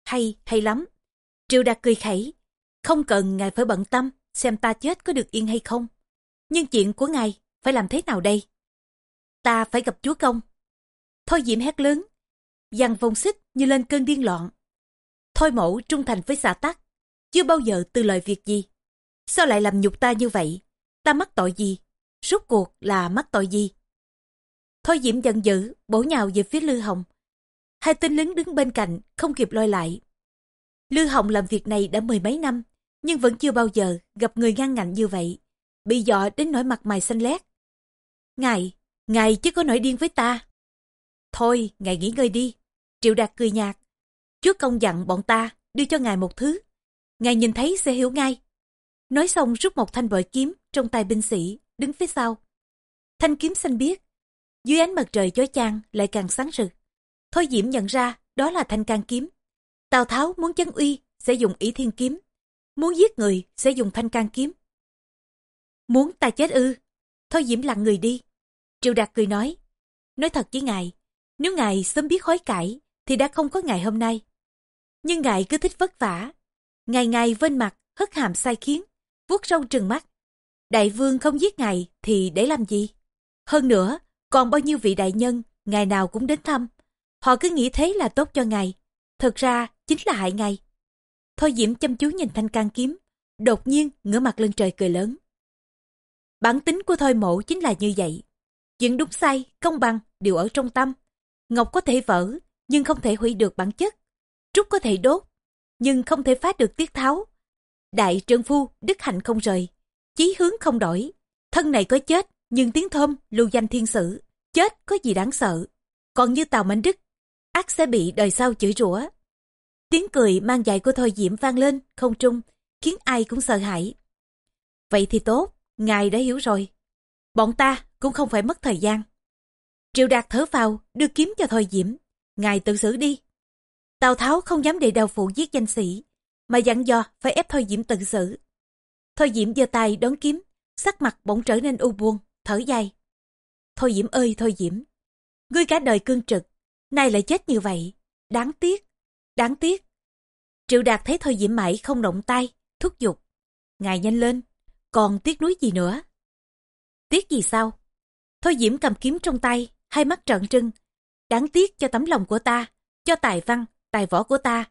Hay, hay lắm. Triệu Đạt cười khẩy, không cần ngài phải bận tâm xem ta chết có được yên hay không. Nhưng chuyện của ngài phải làm thế nào đây? Ta phải gặp chúa công. Thôi diễm hét lớn, dằn vòng xích như lên cơn điên loạn. Thôi mẫu trung thành với xã tắc, chưa bao giờ từ lời việc gì. Sao lại làm nhục ta như vậy? Ta mắc tội gì? Rốt cuộc là mắc tội gì? Thôi Diễm giận dữ, bổ nhào về phía Lư Hồng. Hai tên lính đứng bên cạnh, không kịp lôi lại. Lư Hồng làm việc này đã mười mấy năm, nhưng vẫn chưa bao giờ gặp người ngang ngạnh như vậy. Bị dọ đến nỗi mặt mày xanh lét. Ngài, ngài chứ có nổi điên với ta. Thôi, ngài nghỉ ngơi đi. Triệu Đạt cười nhạt. Chúa công dặn bọn ta đưa cho ngài một thứ. Ngài nhìn thấy sẽ hiểu ngay. Nói xong rút một thanh bội kiếm trong tay binh sĩ, đứng phía sau. Thanh kiếm xanh biếc, dưới ánh mặt trời chói chang lại càng sáng rực. Thôi Diễm nhận ra đó là thanh can kiếm. Tào Tháo muốn chấn uy sẽ dùng ý thiên kiếm, muốn giết người sẽ dùng thanh can kiếm. Muốn ta chết ư? Thôi Diễm lặng người đi. Triệu Đạt cười nói, nói thật với ngài, nếu ngài sớm biết hối cải thì đã không có ngày hôm nay. Nhưng ngài cứ thích vất vả, ngày ngày vên mặt, hất hàm sai khiến, vuốt râu trừng mắt. Đại vương không giết ngài thì để làm gì? Hơn nữa, còn bao nhiêu vị đại nhân, ngày nào cũng đến thăm. Họ cứ nghĩ thế là tốt cho ngài. thật ra, chính là hại ngài. Thôi Diễm chăm chú nhìn thanh can kiếm, đột nhiên ngửa mặt lên trời cười lớn. Bản tính của Thôi Mộ chính là như vậy. Chuyện đúng sai, công bằng đều ở trong tâm. Ngọc có thể vỡ, nhưng không thể hủy được bản chất. Trúc có thể đốt, nhưng không thể phá được tiết tháo. Đại trơn phu, đức hạnh không rời, chí hướng không đổi. Thân này có chết, nhưng tiếng thơm lưu danh thiên sử, chết có gì đáng sợ. Còn như Tào Mạnh Đức, ác sẽ bị đời sau chửi rủa. Tiếng cười mang dài của Thôi Diễm vang lên, không trung, khiến ai cũng sợ hãi. Vậy thì tốt, ngài đã hiểu rồi. Bọn ta cũng không phải mất thời gian. Triệu Đạt thở vào, đưa kiếm cho Thôi Diễm. Ngài tự xử đi. Tào Tháo không dám để đào phụ giết danh sĩ, mà dặn dò phải ép Thôi Diễm tự xử. Thôi Diễm giơ tay đón kiếm, sắc mặt bỗng trở nên u buồn thở dài. Thôi Diễm ơi Thôi Diễm, ngươi cả đời cương trực, nay lại chết như vậy. Đáng tiếc, đáng tiếc. Triệu Đạt thấy Thôi Diễm mãi không động tay, thúc giục. Ngài nhanh lên, còn tiếc núi gì nữa? Tiếc gì sao? Thôi Diễm cầm kiếm trong tay, hai mắt trợn trưng. Đáng tiếc cho tấm lòng của ta, cho tài văn, tài võ của ta.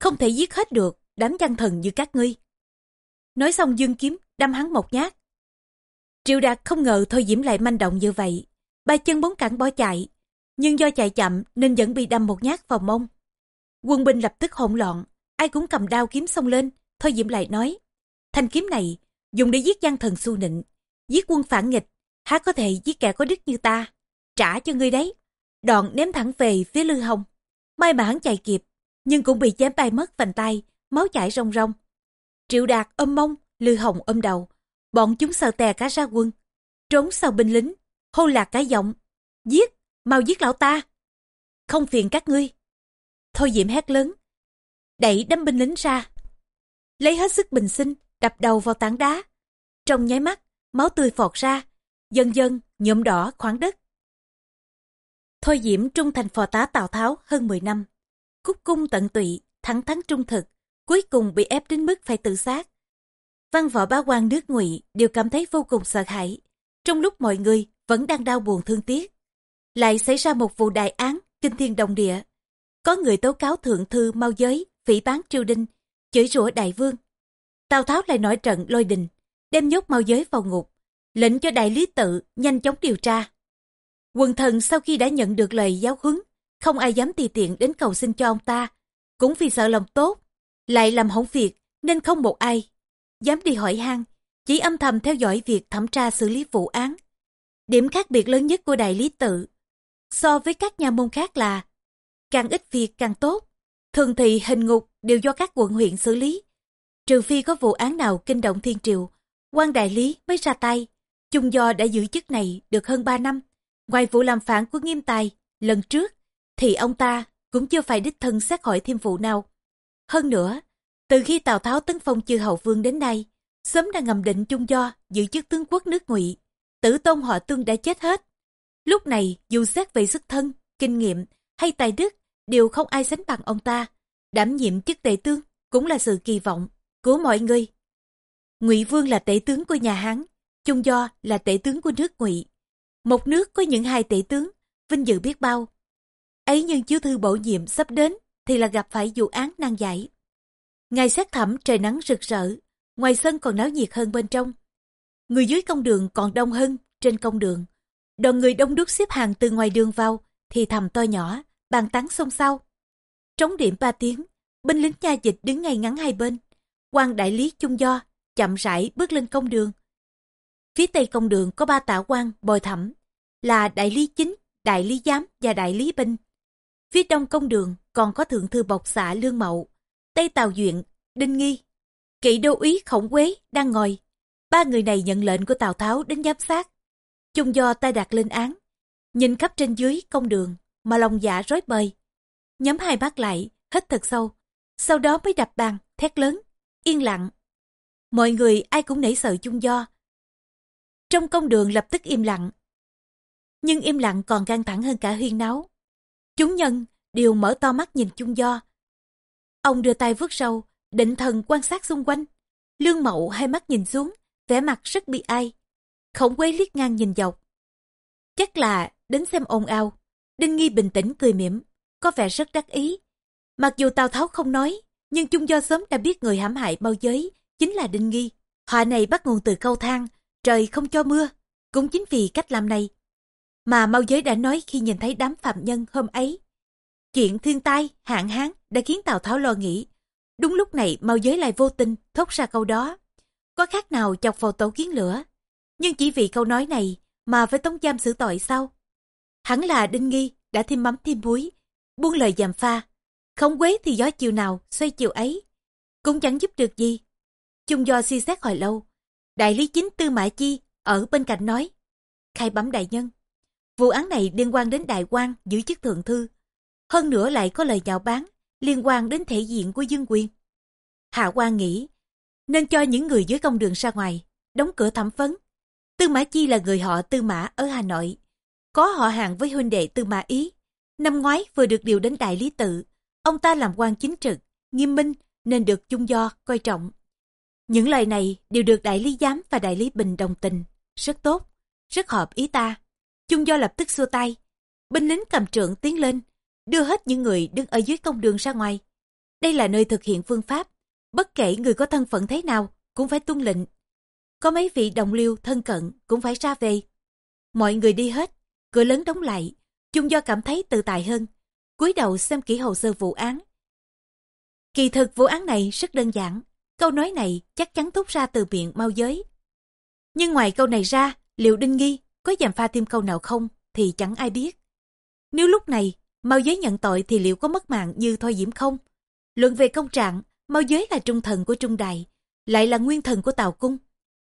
Không thể giết hết được đám văn thần như các ngươi. Nói xong dương kiếm, đâm hắn một nhát. Triệu Đạt không ngờ Thôi Diễm lại manh động như vậy. Ba chân bốn cẳng bỏ chạy, nhưng do chạy chậm nên vẫn bị đâm một nhát vào mông. Quân binh lập tức hỗn loạn, ai cũng cầm đao kiếm xông lên, Thôi Diễm lại nói, thanh kiếm này dùng để giết gian thần su nịnh, giết quân phản nghịch, há có thể giết kẻ có đức như ta, trả cho ngươi đấy. Đoạn ném thẳng về phía Lư Hồng. May mà hắn chạy kịp, nhưng cũng bị chém bay mất vành tay, máu chảy rong rong. Triệu Đạt ôm mông, Lư Hồng ôm đầu, bọn chúng sợ tè cả ra quân, trốn sau binh lính, hô lạc cả giọng, giết, mau giết lão ta. Không phiền các ngươi. Thôi Diệm hét lớn, đẩy đâm binh lính ra. Lấy hết sức bình sinh, đập đầu vào tảng đá. Trong nháy mắt, máu tươi phọt ra, dần dần nhuộm đỏ khoảng đất. Thôi Diễm trung thành phò tá Tào Tháo hơn 10 năm. Cúc cung tận tụy, thẳng thắn trung thực, cuối cùng bị ép đến mức phải tự sát. Văn võ bá quan nước ngụy đều cảm thấy vô cùng sợ hãi. Trong lúc mọi người vẫn đang đau buồn thương tiếc, lại xảy ra một vụ đại án kinh thiên động địa. Có người tố cáo thượng thư mau giới, phỉ bán triều đình, chửi rủa đại vương. Tào Tháo lại nổi trận lôi đình, đem nhốt mau giới vào ngục, lệnh cho đại lý tự nhanh chóng điều tra. Quần thần sau khi đã nhận được lời giáo huấn, không ai dám tùy tiện đến cầu xin cho ông ta, cũng vì sợ lòng tốt, lại làm hỏng việc nên không một ai dám đi hỏi han, chỉ âm thầm theo dõi việc thẩm tra xử lý vụ án. Điểm khác biệt lớn nhất của đại lý tự so với các nhà môn khác là càng ít việc càng tốt. Thường thì hình ngục đều do các quận huyện xử lý. Trừ phi có vụ án nào kinh động thiên triều, quan đại lý mới ra tay. Chung do đã giữ chức này được hơn 3 năm. Ngoài vụ làm phản của nghiêm tài lần trước, thì ông ta cũng chưa phải đích thân xét hỏi thêm vụ nào. Hơn nữa, từ khi Tào Tháo tấn phong chư hầu vương đến nay, sớm đã ngầm định chung do giữ chức tướng quốc nước ngụy tử tôn họ tương đã chết hết. Lúc này dù xét về sức thân, kinh nghiệm hay tài đức đều không ai sánh bằng ông ta. Đảm nhiệm chức tể tướng cũng là sự kỳ vọng của mọi người. Ngụy Vương là tể tướng của nhà Hán, Chung Do là tể tướng của nước Ngụy. Một nước có những hai tể tướng, vinh dự biết bao. Ấy nhưng chiếu thư bổ nhiệm sắp đến thì là gặp phải vụ án nan giải. Ngày xét thẩm trời nắng rực rỡ, ngoài sân còn náo nhiệt hơn bên trong. Người dưới công đường còn đông hơn trên công đường. Đoàn người đông đúc xếp hàng từ ngoài đường vào, thì thầm to nhỏ, bàn tán xôn xao. Trống điểm ba tiếng, binh lính nha dịch đứng ngay ngắn hai bên. quan đại lý chung do, chậm rãi bước lên công đường. Phía tây công đường có ba tạ quan bồi thẩm, là đại lý chính, đại lý giám và đại lý binh. Phía đông công đường còn có thượng thư bộc xã Lương Mậu, Tây Tào Duyện, Đinh Nghi. Kỵ đô úy Khổng Quế đang ngồi. Ba người này nhận lệnh của Tào Tháo đến giám sát. Chung do tay đặt lên án. Nhìn khắp trên dưới công đường mà lòng dạ rối bời. Nhắm hai mắt lại, hít thật sâu. Sau đó mới đập bàn, thét lớn, yên lặng. Mọi người ai cũng nảy sợ chung do. Trong công đường lập tức im lặng. Nhưng im lặng còn căng thẳng hơn cả huyên náo. Chúng nhân đều mở to mắt nhìn chung do. Ông đưa tay vuốt sâu, định thần quan sát xung quanh. Lương mậu hai mắt nhìn xuống, vẻ mặt rất bị ai. Khổng quế liếc ngang nhìn dọc. Chắc là đến xem ồn ào. Đinh Nghi bình tĩnh cười mỉm, có vẻ rất đắc ý. Mặc dù Tào Tháo không nói, nhưng chung do sớm đã biết người hãm hại bao giới chính là Đinh Nghi. Họa này bắt nguồn từ câu thang, trời không cho mưa, cũng chính vì cách làm này. Mà mau giới đã nói khi nhìn thấy đám phạm nhân hôm ấy. Chuyện thiên tai, hạn hán đã khiến Tào Tháo lo nghĩ. Đúng lúc này mau giới lại vô tình thốt ra câu đó. Có khác nào chọc vào tổ kiến lửa. Nhưng chỉ vì câu nói này mà phải tống giam xử tội sao? Hẳn là Đinh Nghi đã thêm mắm thêm muối, buông lời giảm pha. Không quế thì gió chiều nào, xoay chiều ấy. Cũng chẳng giúp được gì. Chung do suy xét hồi lâu. Đại lý chính Tư Mã Chi ở bên cạnh nói. Khai bấm đại nhân. Vụ án này liên quan đến đại quan giữ chức thượng thư. Hơn nữa lại có lời chào bán liên quan đến thể diện của Dương Quyền. Hạ quan nghĩ nên cho những người dưới công đường ra ngoài, đóng cửa thẩm vấn. Tư Mã Chi là người họ Tư Mã ở Hà Nội, có họ hàng với huynh đệ Tư Mã Ý. năm ngoái vừa được điều đến đại lý tự, ông ta làm quan chính trực, nghiêm minh nên được chung do coi trọng. Những lời này đều được đại lý giám và đại lý bình đồng tình, rất tốt, rất hợp ý ta. Chung do lập tức xua tay, binh lính cầm trượng tiến lên, đưa hết những người đứng ở dưới công đường ra ngoài. Đây là nơi thực hiện phương pháp, bất kể người có thân phận thế nào cũng phải tuân lệnh. Có mấy vị đồng liêu thân cận cũng phải ra về. Mọi người đi hết, cửa lớn đóng lại, chung do cảm thấy tự tại hơn, cúi đầu xem kỹ hồ sơ vụ án. Kỳ thực vụ án này rất đơn giản, câu nói này chắc chắn thốt ra từ miệng mau giới. Nhưng ngoài câu này ra, liệu Đinh Nghi có dèm pha thêm câu nào không thì chẳng ai biết. Nếu lúc này Mao giới nhận tội thì liệu có mất mạng như Thôi Diễm không? Luận về công trạng, Mao giới là trung thần của Trung Đại, lại là nguyên thần của Tào Cung.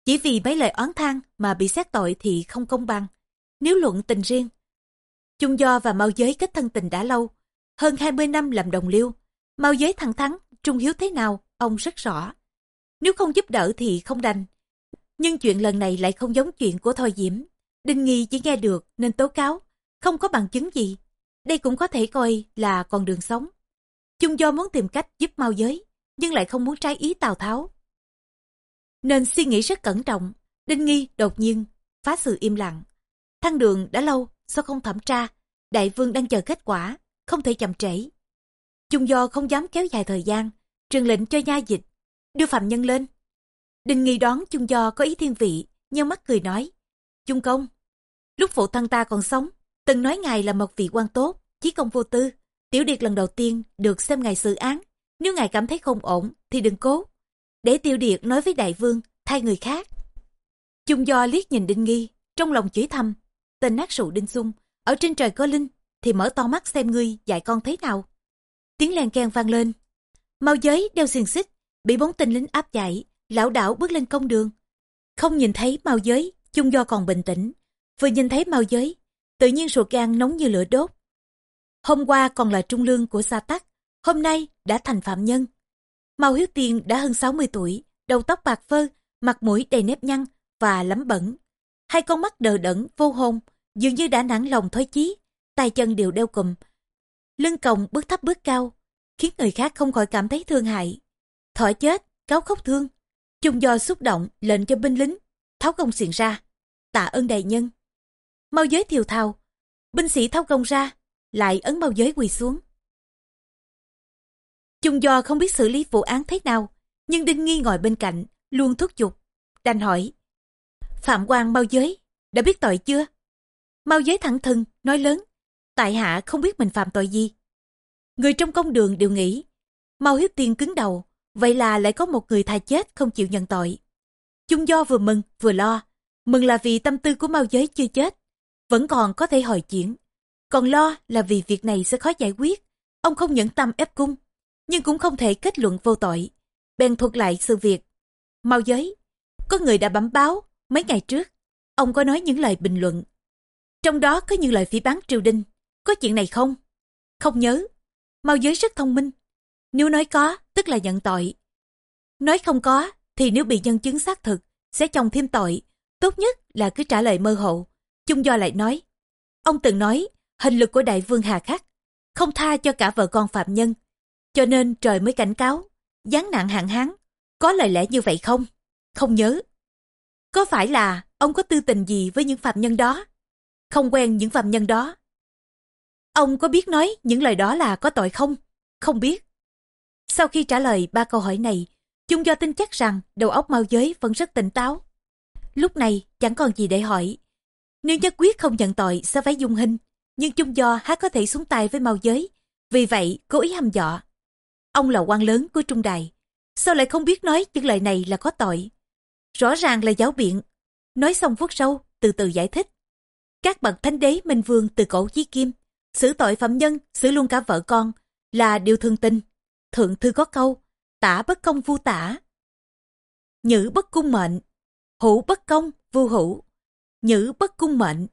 Chỉ vì mấy lời oán than mà bị xét tội thì không công bằng. Nếu luận tình riêng, Trung Do và Mao Giới kết thân tình đã lâu, hơn 20 năm làm đồng liêu. Mao Giới thẳng thắn, Trung Hiếu thế nào, ông rất rõ. Nếu không giúp đỡ thì không đành. Nhưng chuyện lần này lại không giống chuyện của Thôi Diễm. Đinh Nghi chỉ nghe được nên tố cáo, không có bằng chứng gì. Đây cũng có thể coi là con đường sống. Chung Do muốn tìm cách giúp Mao Giới, nhưng lại không muốn trái ý Tào Tháo. Nên suy nghĩ rất cẩn trọng, Đinh Nghi đột nhiên phá sự im lặng. Thăng đường đã lâu, sao không thẩm tra? Đại vương đang chờ kết quả, không thể chậm trễ. Chung do không dám kéo dài thời gian, truyền lệnh cho nha dịch, đưa phạm nhân lên. Đinh nghi đoán Chung do có ý thiên vị, nhau mắt cười nói. Chung công, lúc phụ thân ta còn sống, từng nói ngài là một vị quan tốt, chí công vô tư. Tiểu Điệt lần đầu tiên được xem ngài xử án. Nếu ngài cảm thấy không ổn thì đừng cố. Để Tiểu Điệt nói với đại vương, thay người khác. chung do liếc nhìn Đinh Nghi, trong lòng chửi thầm, tên nát sụ đinh sung, ở trên trời có linh, thì mở to mắt xem ngươi dạy con thế nào. Tiếng len keng vang lên. Mau giới đeo xiềng xích, bị bốn tên lính áp chạy, lão đảo bước lên công đường. Không nhìn thấy mau giới, chung do còn bình tĩnh. Vừa nhìn thấy mau giới, tự nhiên ruột gan nóng như lửa đốt. Hôm qua còn là trung lương của Sa Tắc, hôm nay đã thành phạm nhân. Mao Hiếu Tiên đã hơn 60 tuổi, đầu tóc bạc phơ, mặt mũi đầy nếp nhăn và lắm bẩn, hai con mắt đờ đẫn vô hồn dường như đã nản lòng thói chí tay chân đều đeo cùm lưng còng bước thấp bước cao khiến người khác không khỏi cảm thấy thương hại. Thỏ chết cáo khóc thương chung do xúc động lệnh cho binh lính tháo công xiền ra tạ ơn đại nhân. Mau giới thiều thào binh sĩ tháo công ra lại ấn bao giới quỳ xuống chung do không biết xử lý vụ án thế nào nhưng đinh nghi ngồi bên cạnh luôn thúc giục đành hỏi Phạm quan mau giới, đã biết tội chưa? Mau giới thẳng thừng, nói lớn. Tại hạ không biết mình phạm tội gì. Người trong công đường đều nghĩ. Mau hiếp tiên cứng đầu, vậy là lại có một người thà chết không chịu nhận tội. Chung do vừa mừng vừa lo. Mừng là vì tâm tư của mau giới chưa chết, vẫn còn có thể hồi chuyển. Còn lo là vì việc này sẽ khó giải quyết. Ông không nhẫn tâm ép cung, nhưng cũng không thể kết luận vô tội. Bèn thuật lại sự việc. Mau giới, có người đã bẩm báo Mấy ngày trước, ông có nói những lời bình luận. Trong đó có những lời phỉ bán triều đình. Có chuyện này không? Không nhớ. mau giới rất thông minh. Nếu nói có, tức là nhận tội. Nói không có, thì nếu bị nhân chứng xác thực, sẽ chồng thêm tội. Tốt nhất là cứ trả lời mơ hồ. Chung do lại nói. Ông từng nói, hình lực của đại vương hà khắc, không tha cho cả vợ con phạm nhân. Cho nên trời mới cảnh cáo, gián nạn hạn hán. Có lời lẽ như vậy không? Không nhớ. Có phải là ông có tư tình gì với những phạm nhân đó? Không quen những phạm nhân đó. Ông có biết nói những lời đó là có tội không? Không biết. Sau khi trả lời ba câu hỏi này, chung do tin chắc rằng đầu óc mau giới vẫn rất tỉnh táo. Lúc này chẳng còn gì để hỏi. Nếu nhất quyết không nhận tội sẽ phải dung hình, nhưng chung do há có thể xuống tay với mau giới. Vì vậy, cố ý hăm dọa. Ông là quan lớn của Trung Đài. Sao lại không biết nói những lời này là có tội? Rõ ràng là giáo biện. Nói xong vuốt sâu, từ từ giải thích. Các bậc thánh đế minh vương từ cổ chí kim, xử tội phạm nhân, xử luôn cả vợ con, là điều thường tình. Thượng thư có câu, tả bất công vu tả. Nhữ bất cung mệnh, hữu bất công vu hữu. Nhữ bất cung mệnh,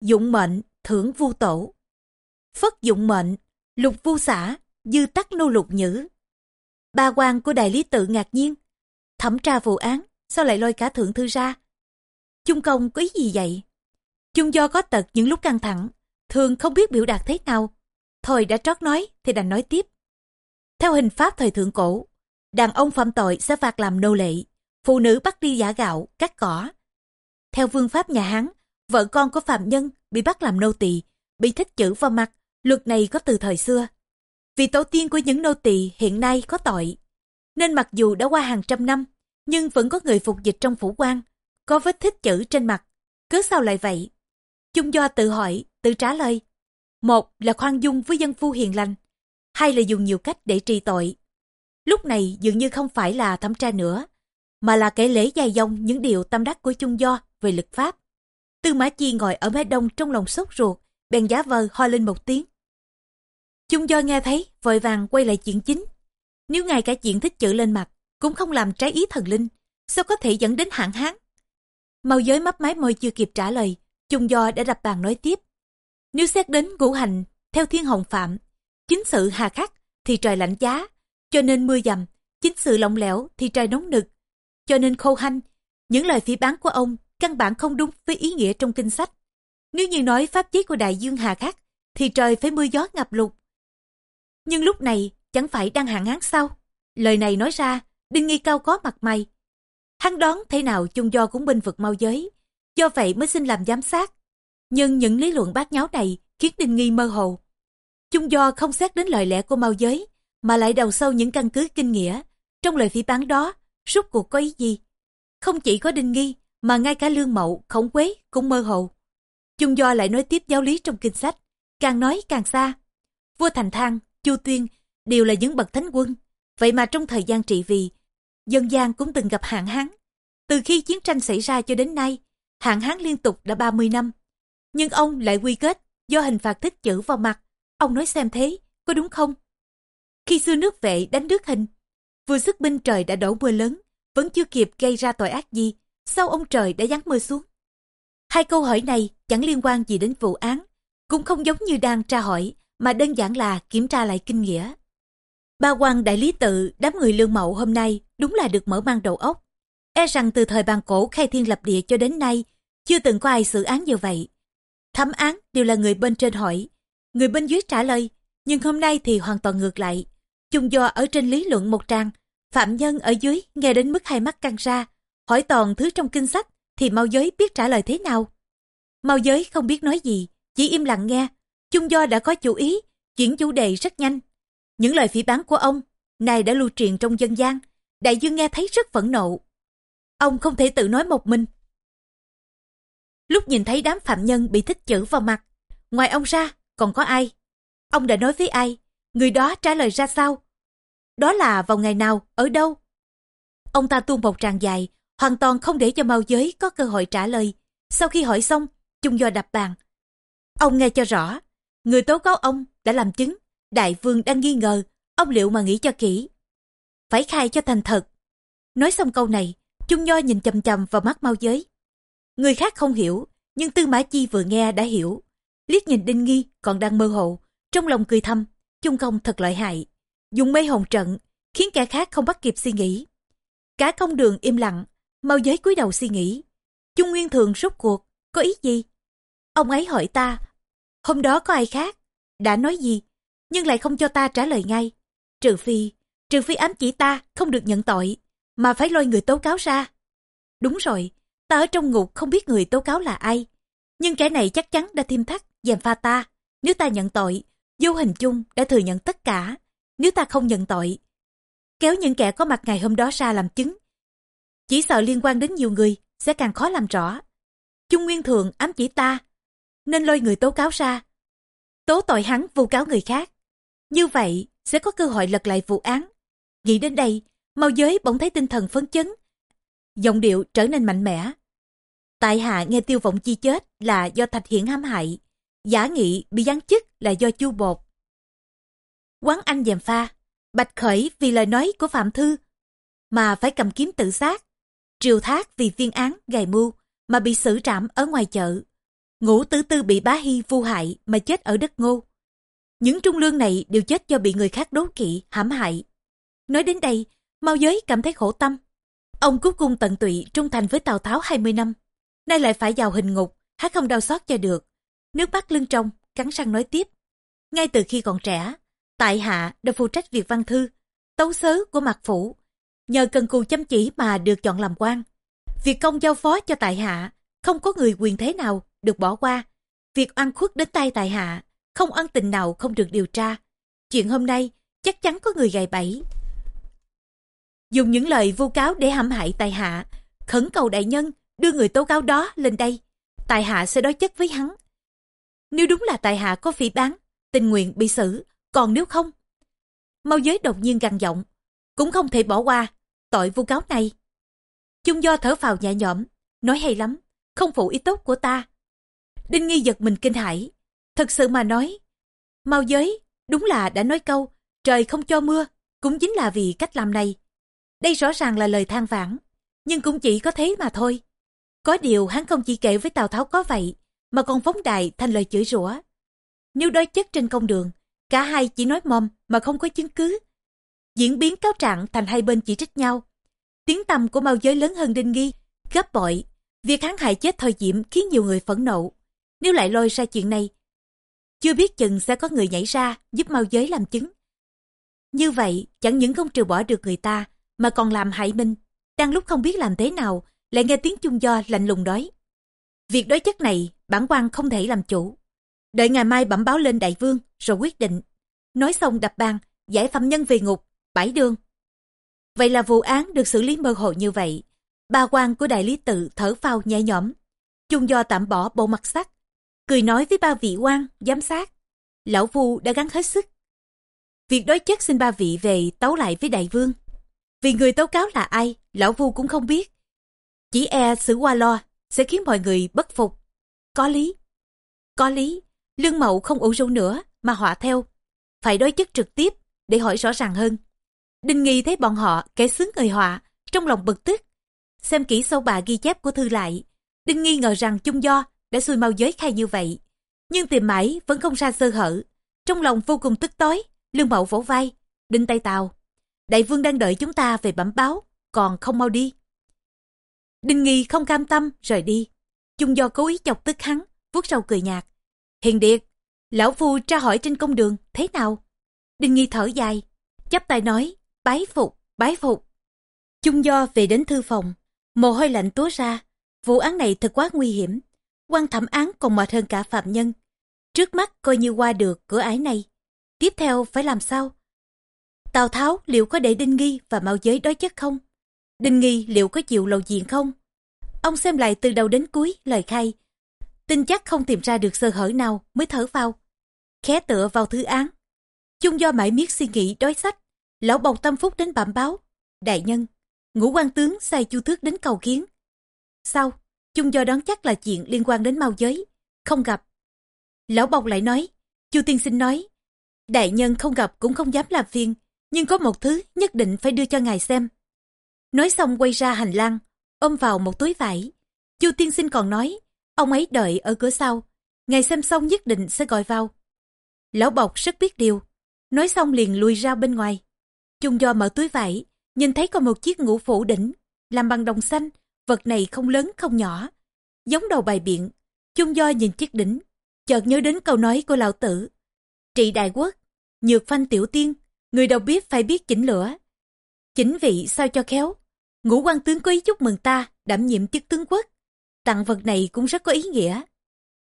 dụng mệnh thưởng vu tổ. Phất dụng mệnh, lục vu xã, dư tắc nô lục nhữ. Ba quan của đại lý tự ngạc nhiên, thẩm tra vụ án, sao lại lôi cả thượng thư ra? Chung công có ý gì vậy? Chung do có tật những lúc căng thẳng, thường không biết biểu đạt thế nào, thôi đã trót nói thì đành nói tiếp. Theo hình pháp thời thượng cổ, đàn ông phạm tội sẽ phạt làm nô lệ, phụ nữ bắt đi giả gạo, cắt cỏ. Theo vương pháp nhà Hán, vợ con của phạm nhân bị bắt làm nô tỳ, bị thích chữ vào mặt, luật này có từ thời xưa. Vì tổ tiên của những nô tỳ hiện nay có tội, nên mặc dù đã qua hàng trăm năm, nhưng vẫn có người phục dịch trong phủ quan, có vết thích chữ trên mặt. cớ sao lại vậy? Chung do tự hỏi, tự trả lời. Một là khoan dung với dân phu hiền lành, hai là dùng nhiều cách để trì tội. Lúc này dường như không phải là thẩm tra nữa, mà là kể lễ dài dòng những điều tâm đắc của chung do về lực pháp. Tư Mã Chi ngồi ở mé đông trong lòng sốt ruột, bèn giá vờ ho lên một tiếng. Chung do nghe thấy, vội vàng quay lại chuyện chính. Nếu ngài cả chuyện thích chữ lên mặt, cũng không làm trái ý thần linh, sao có thể dẫn đến hạn hán? Mau giới mấp máy môi chưa kịp trả lời, Chung do đã đập bàn nói tiếp. Nếu xét đến ngũ hành, theo thiên hồng phạm, chính sự hà khắc thì trời lạnh giá, cho nên mưa dầm, chính sự lỏng lẻo thì trời nóng nực, cho nên khô hanh. Những lời phỉ bán của ông căn bản không đúng với ý nghĩa trong kinh sách. Nếu như nói pháp chế của đại dương hà khắc, thì trời phải mưa gió ngập lụt. Nhưng lúc này chẳng phải đang hạn hán sao? Lời này nói ra, Đinh Nghi Cao có mặt mày. Hắn đoán thế nào chung do cũng binh vực mau giới, do vậy mới xin làm giám sát. Nhưng những lý luận bát nháo này khiến Đinh Nghi mơ hồ. Chung do không xét đến lời lẽ của mau giới, mà lại đầu sâu những căn cứ kinh nghĩa. Trong lời phỉ bán đó, rút cuộc có ý gì? Không chỉ có Đinh Nghi, mà ngay cả Lương Mậu, Khổng Quế cũng mơ hồ. Chung do lại nói tiếp giáo lý trong kinh sách, càng nói càng xa. Vua Thành Thang, Chu Tuyên đều là những bậc thánh quân. Vậy mà trong thời gian trị vì, dân gian cũng từng gặp hạn hán. Từ khi chiến tranh xảy ra cho đến nay, hạn hán liên tục đã 30 năm. Nhưng ông lại quy kết do hình phạt thích chữ vào mặt. Ông nói xem thế, có đúng không? Khi xưa nước vệ đánh nước hình, vừa sức binh trời đã đổ mưa lớn, vẫn chưa kịp gây ra tội ác gì, sao ông trời đã giáng mưa xuống? Hai câu hỏi này chẳng liên quan gì đến vụ án, cũng không giống như đang tra hỏi, mà đơn giản là kiểm tra lại kinh nghĩa. Ba quan đại lý tự, đám người lương mậu hôm nay đúng là được mở mang đầu óc. E rằng từ thời bàn cổ khai thiên lập địa cho đến nay, chưa từng có ai xử án như vậy. Thẩm án đều là người bên trên hỏi, người bên dưới trả lời, nhưng hôm nay thì hoàn toàn ngược lại. Chung do ở trên lý luận một trang, phạm nhân ở dưới nghe đến mức hai mắt căng ra, hỏi toàn thứ trong kinh sách thì mau giới biết trả lời thế nào. Mau giới không biết nói gì, chỉ im lặng nghe. Chung do đã có chủ ý, chuyển chủ đề rất nhanh. Những lời phỉ bán của ông, này đã lưu truyền trong dân gian, đại dương nghe thấy rất phẫn nộ. Ông không thể tự nói một mình. Lúc nhìn thấy đám phạm nhân bị thích chữ vào mặt, ngoài ông ra còn có ai? Ông đã nói với ai? Người đó trả lời ra sao? Đó là vào ngày nào, ở đâu? Ông ta tuôn một tràng dài, hoàn toàn không để cho Mao Giới có cơ hội trả lời. Sau khi hỏi xong, chung do đập bàn. Ông nghe cho rõ, người tố cáo ông đã làm chứng, đại vương đang nghi ngờ, ông liệu mà nghĩ cho kỹ. Phải khai cho thành thật. Nói xong câu này, Chung Nho nhìn chầm chầm vào mắt Mao Giới. Người khác không hiểu, nhưng Tư Mã Chi vừa nghe đã hiểu. Liếc nhìn Đinh Nghi còn đang mơ hồ, trong lòng cười thầm, Chung Công thật lợi hại. Dùng mê hồn trận, khiến kẻ khác không bắt kịp suy nghĩ. Cả công đường im lặng, mau giới cúi đầu suy nghĩ. Trung Nguyên Thường rút cuộc, có ý gì? Ông ấy hỏi ta, hôm đó có ai khác, đã nói gì, nhưng lại không cho ta trả lời ngay. Trừ phi, trừ phi ám chỉ ta không được nhận tội, mà phải lôi người tố cáo ra. Đúng rồi, ta ở trong ngục không biết người tố cáo là ai. Nhưng kẻ này chắc chắn đã thêm thắt, dèm pha ta. Nếu ta nhận tội, vô hình chung đã thừa nhận tất cả. Nếu ta không nhận tội, kéo những kẻ có mặt ngày hôm đó ra làm chứng. Chỉ sợ liên quan đến nhiều người sẽ càng khó làm rõ. Trung Nguyên Thường ám chỉ ta, nên lôi người tố cáo ra. Tố tội hắn vu cáo người khác. Như vậy sẽ có cơ hội lật lại vụ án. Nghĩ đến đây, mau giới bỗng thấy tinh thần phấn chấn. Giọng điệu trở nên mạnh mẽ. Tại hạ nghe tiêu vọng chi chết là do thạch hiển hãm hại. Giả nghị bị giáng chức là do chu bột. Quán anh dèm pha, Bạch Khởi vì lời nói của Phạm Thư mà phải cầm kiếm tự sát. Triều Thác vì viên án gài mưu mà bị xử trảm ở ngoài chợ. Ngũ tứ Tư bị bá hy vu hại mà chết ở đất ngô. Những trung lương này đều chết do bị người khác đố kỵ, hãm hại. Nói đến đây, Mao Giới cảm thấy khổ tâm. Ông cúc cung tận tụy trung thành với Tào Tháo 20 năm. Nay lại phải vào hình ngục, há không đau xót cho được. Nước mắt lưng trong, cắn răng nói tiếp. ngay từ khi còn trẻ, tại hạ đã phụ trách việc văn thư, tấu sớ của mặt phủ, nhờ cần cù chăm chỉ mà được chọn làm quan. Việc công giao phó cho tại hạ, không có người quyền thế nào được bỏ qua. Việc oan khuất đến tay tại hạ, không ân tình nào không được điều tra. Chuyện hôm nay, chắc chắn có người gài bẫy. Dùng những lời vu cáo để hãm hại tại hạ, khẩn cầu đại nhân đưa người tố cáo đó lên đây. Tại hạ sẽ đối chất với hắn. Nếu đúng là tại hạ có phỉ bán, tình nguyện bị xử, còn nếu không. Mau giới đột nhiên gằn giọng, cũng không thể bỏ qua tội vu cáo này. Chung do thở phào nhẹ nhõm, nói hay lắm, không phụ ý tốt của ta. Đinh Nghi giật mình kinh hãi, thật sự mà nói, mau giới, đúng là đã nói câu, trời không cho mưa, cũng chính là vì cách làm này. Đây rõ ràng là lời than vãn, nhưng cũng chỉ có thế mà thôi. Có điều hắn không chỉ kể với Tào Tháo có vậy, mà còn phóng đại thành lời chửi rủa. Nếu đối chất trên công đường, cả hai chỉ nói mồm mà không có chứng cứ. Diễn biến cáo trạng thành hai bên chỉ trích nhau. Tiếng tăm của Mao giới lớn hơn Đinh Nghi, gấp bội. Việc hắn hại chết Thôi Diễm khiến nhiều người phẫn nộ. Nếu lại lôi ra chuyện này, chưa biết chừng sẽ có người nhảy ra giúp Mao giới làm chứng. Như vậy, chẳng những không trừ bỏ được người ta, mà còn làm hại Minh. Đang lúc không biết làm thế nào, lại nghe tiếng chung do lạnh lùng đói. Việc đối chất này, bản quan không thể làm chủ. Đợi ngày mai bẩm báo lên đại vương, rồi quyết định. Nói xong đập bàn, giải phạm nhân về ngục, bãi đường. Vậy là vụ án được xử lý mơ hồ như vậy. Ba quan của đại lý tự thở phao nhẹ nhõm. Chung do tạm bỏ bộ mặt sắc. Cười nói với ba vị quan, giám sát. Lão Phu đã gắng hết sức. Việc đối chất xin ba vị về tấu lại với đại vương. Vì người tố cáo là ai, lão Phu cũng không biết. Chỉ e xử qua lo sẽ khiến mọi người bất phục. Có lý. Có lý, lương mậu không ủ rũ nữa mà họa theo. Phải đối chất trực tiếp để hỏi rõ ràng hơn. Đinh Nghi thấy bọn họ kẻ xứng người họa, trong lòng bực tức. Xem kỹ sâu bà ghi chép của thư lại, Đinh Nghi ngờ rằng chung do đã xui mau giới khai như vậy. Nhưng tìm mãi vẫn không ra sơ hở. Trong lòng vô cùng tức tối, lương mậu vỗ vai, đinh tay tàu. Đại vương đang đợi chúng ta về bẩm báo, còn không mau đi. Đinh Nghi không cam tâm, rời đi. Chung do cố ý chọc tức hắn, vuốt râu cười nhạt. Hiền Điệt, lão phu tra hỏi trên công đường, thế nào? Đinh Nghi thở dài, chắp tay nói, bái phục, bái phục. Chung do về đến thư phòng, mồ hôi lạnh túa ra. Vụ án này thật quá nguy hiểm. quan thẩm án còn mệt hơn cả phạm nhân. Trước mắt coi như qua được cửa ái này. Tiếp theo phải làm sao? Tào Tháo liệu có để Đinh Nghi và Mao Giới đối chất không? Đinh Nghi liệu có chịu lầu diện không? Ông xem lại từ đầu đến cuối lời khai. Tin chắc không tìm ra được sơ hở nào mới thở vào. Khé tựa vào thư án. Chung do mãi miết suy nghĩ đối sách. Lão bộc tâm phúc đến bẩm báo. Đại nhân, ngũ quan tướng sai chu thước đến cầu kiến. sau Chung do đoán chắc là chuyện liên quan đến Mao Giới. Không gặp. Lão bộc lại nói. Chu tiên sinh nói. Đại nhân không gặp cũng không dám làm phiền nhưng có một thứ nhất định phải đưa cho ngài xem. Nói xong quay ra hành lang, ôm vào một túi vải. Chu tiên sinh còn nói, ông ấy đợi ở cửa sau, ngài xem xong nhất định sẽ gọi vào. Lão bọc rất biết điều, nói xong liền lui ra bên ngoài. Chung do mở túi vải, nhìn thấy có một chiếc ngũ phủ đỉnh, làm bằng đồng xanh, vật này không lớn không nhỏ. Giống đầu bài biện, chung do nhìn chiếc đỉnh, chợt nhớ đến câu nói của lão tử. Trị đại quốc, nhược phanh tiểu tiên, Người đầu bếp phải biết chỉnh lửa. Chỉnh vị sao cho khéo. Ngũ quan tướng có ý chúc mừng ta, đảm nhiệm chức tướng quốc. Tặng vật này cũng rất có ý nghĩa.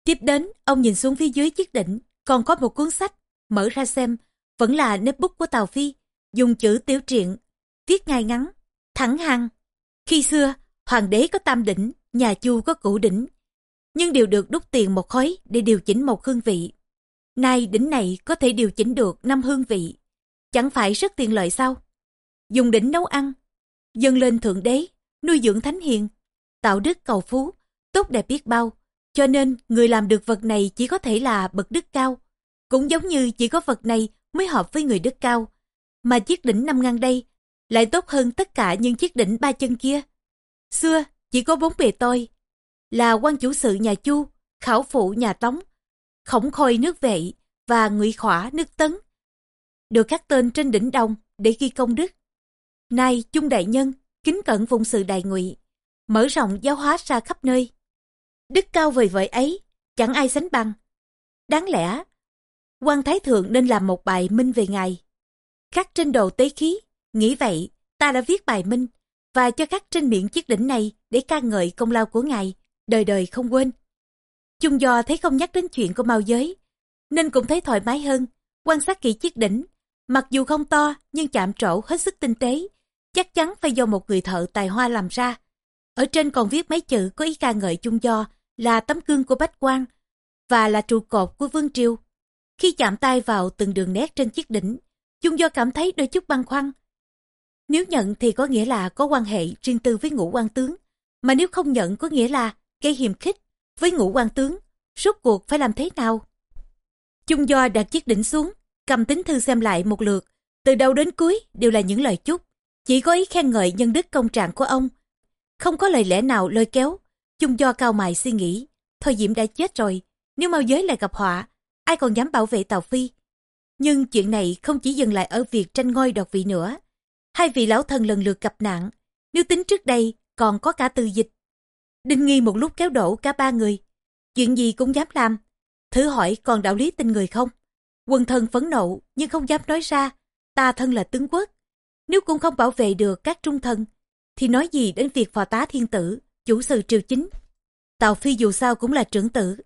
Tiếp đến, ông nhìn xuống phía dưới chiếc đỉnh, còn có một cuốn sách, mở ra xem, vẫn là nếp bút của Tào Phi, dùng chữ tiểu truyện, viết ngay ngắn, thẳng hăng. Khi xưa, hoàng đế có tam đỉnh, nhà chu có cửu đỉnh, nhưng đều được đúc tiền một khối để điều chỉnh một hương vị. Nay đỉnh này có thể điều chỉnh được năm hương vị. Chẳng phải rất tiện lợi sao? Dùng đỉnh nấu ăn, dâng lên thượng đế, nuôi dưỡng thánh hiền, tạo đức cầu phú, tốt đẹp biết bao. Cho nên người làm được vật này chỉ có thể là bậc đức cao. Cũng giống như chỉ có vật này mới hợp với người đức cao. Mà chiếc đỉnh năm ngăn đây lại tốt hơn tất cả những chiếc đỉnh ba chân kia. Xưa chỉ có bốn bề tôi, là quan chủ sự nhà Chu, khảo phụ nhà Tống, khổng khôi nước vệ và ngụy khỏa nước Tấn được khắc tên trên đỉnh đồng để ghi công đức. Nay chung đại nhân, kính cẩn vùng sự đại ngụy, mở rộng giáo hóa ra khắp nơi. Đức cao vời vợi ấy, chẳng ai sánh bằng. Đáng lẽ, quan thái thượng nên làm một bài minh về ngài. Khắc trên đầu tế khí, nghĩ vậy, ta đã viết bài minh, và cho khắc trên miệng chiếc đỉnh này để ca ngợi công lao của ngài, đời đời không quên. Chung do thấy không nhắc đến chuyện của mao giới, nên cũng thấy thoải mái hơn, quan sát kỹ chiếc đỉnh, mặc dù không to nhưng chạm trổ hết sức tinh tế, chắc chắn phải do một người thợ tài hoa làm ra. Ở trên còn viết mấy chữ có ý ca ngợi chung do là tấm gương của Bách quan và là trụ cột của Vương Triều. Khi chạm tay vào từng đường nét trên chiếc đỉnh, chung do cảm thấy đôi chút băn khoăn. Nếu nhận thì có nghĩa là có quan hệ riêng tư với ngũ quan tướng, mà nếu không nhận có nghĩa là gây hiềm khích với ngũ quan tướng, rốt cuộc phải làm thế nào? Chung do đặt chiếc đỉnh xuống, cầm tính thư xem lại một lượt, từ đầu đến cuối đều là những lời chúc, chỉ có ý khen ngợi nhân đức công trạng của ông. Không có lời lẽ nào lôi kéo, chung do cao mài suy nghĩ, thôi Diệm đã chết rồi, nếu mau giới lại gặp họa, ai còn dám bảo vệ Tàu Phi. Nhưng chuyện này không chỉ dừng lại ở việc tranh ngôi đoạt vị nữa. Hai vị lão thần lần lượt gặp nạn, nếu tính trước đây còn có cả từ dịch. Đinh nghi một lúc kéo đổ cả ba người. Chuyện gì cũng dám làm. Thử hỏi còn đạo lý tình người không? Quần thần phẫn nộ nhưng không dám nói ra. Ta thân là tướng quốc. Nếu cũng không bảo vệ được các trung thần, thì nói gì đến việc phò tá thiên tử, chủ sự triều chính. Tào Phi dù sao cũng là trưởng tử,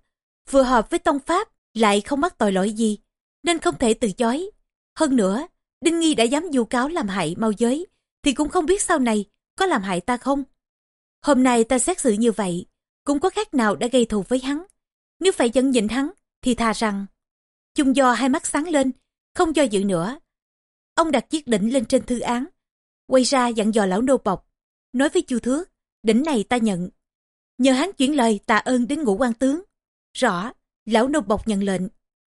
vừa hợp với tông pháp, lại không mắc tội lỗi gì, nên không thể từ chối. Hơn nữa, Đinh Nghi đã dám du cáo làm hại mau giới, thì cũng không biết sau này có làm hại ta không. Hôm nay ta xét xử như vậy, cũng có khác nào đã gây thù với hắn. Nếu phải dẫn nhịn hắn, thì thà rằng. Chung do hai mắt sáng lên, không do dự nữa. Ông đặt chiếc đỉnh lên trên thư án, quay ra dặn dò lão nô bọc, nói với chu thước, đỉnh này ta nhận. Nhờ hắn chuyển lời tạ ơn đến ngũ quan tướng. Rõ, lão nô bọc nhận lệnh.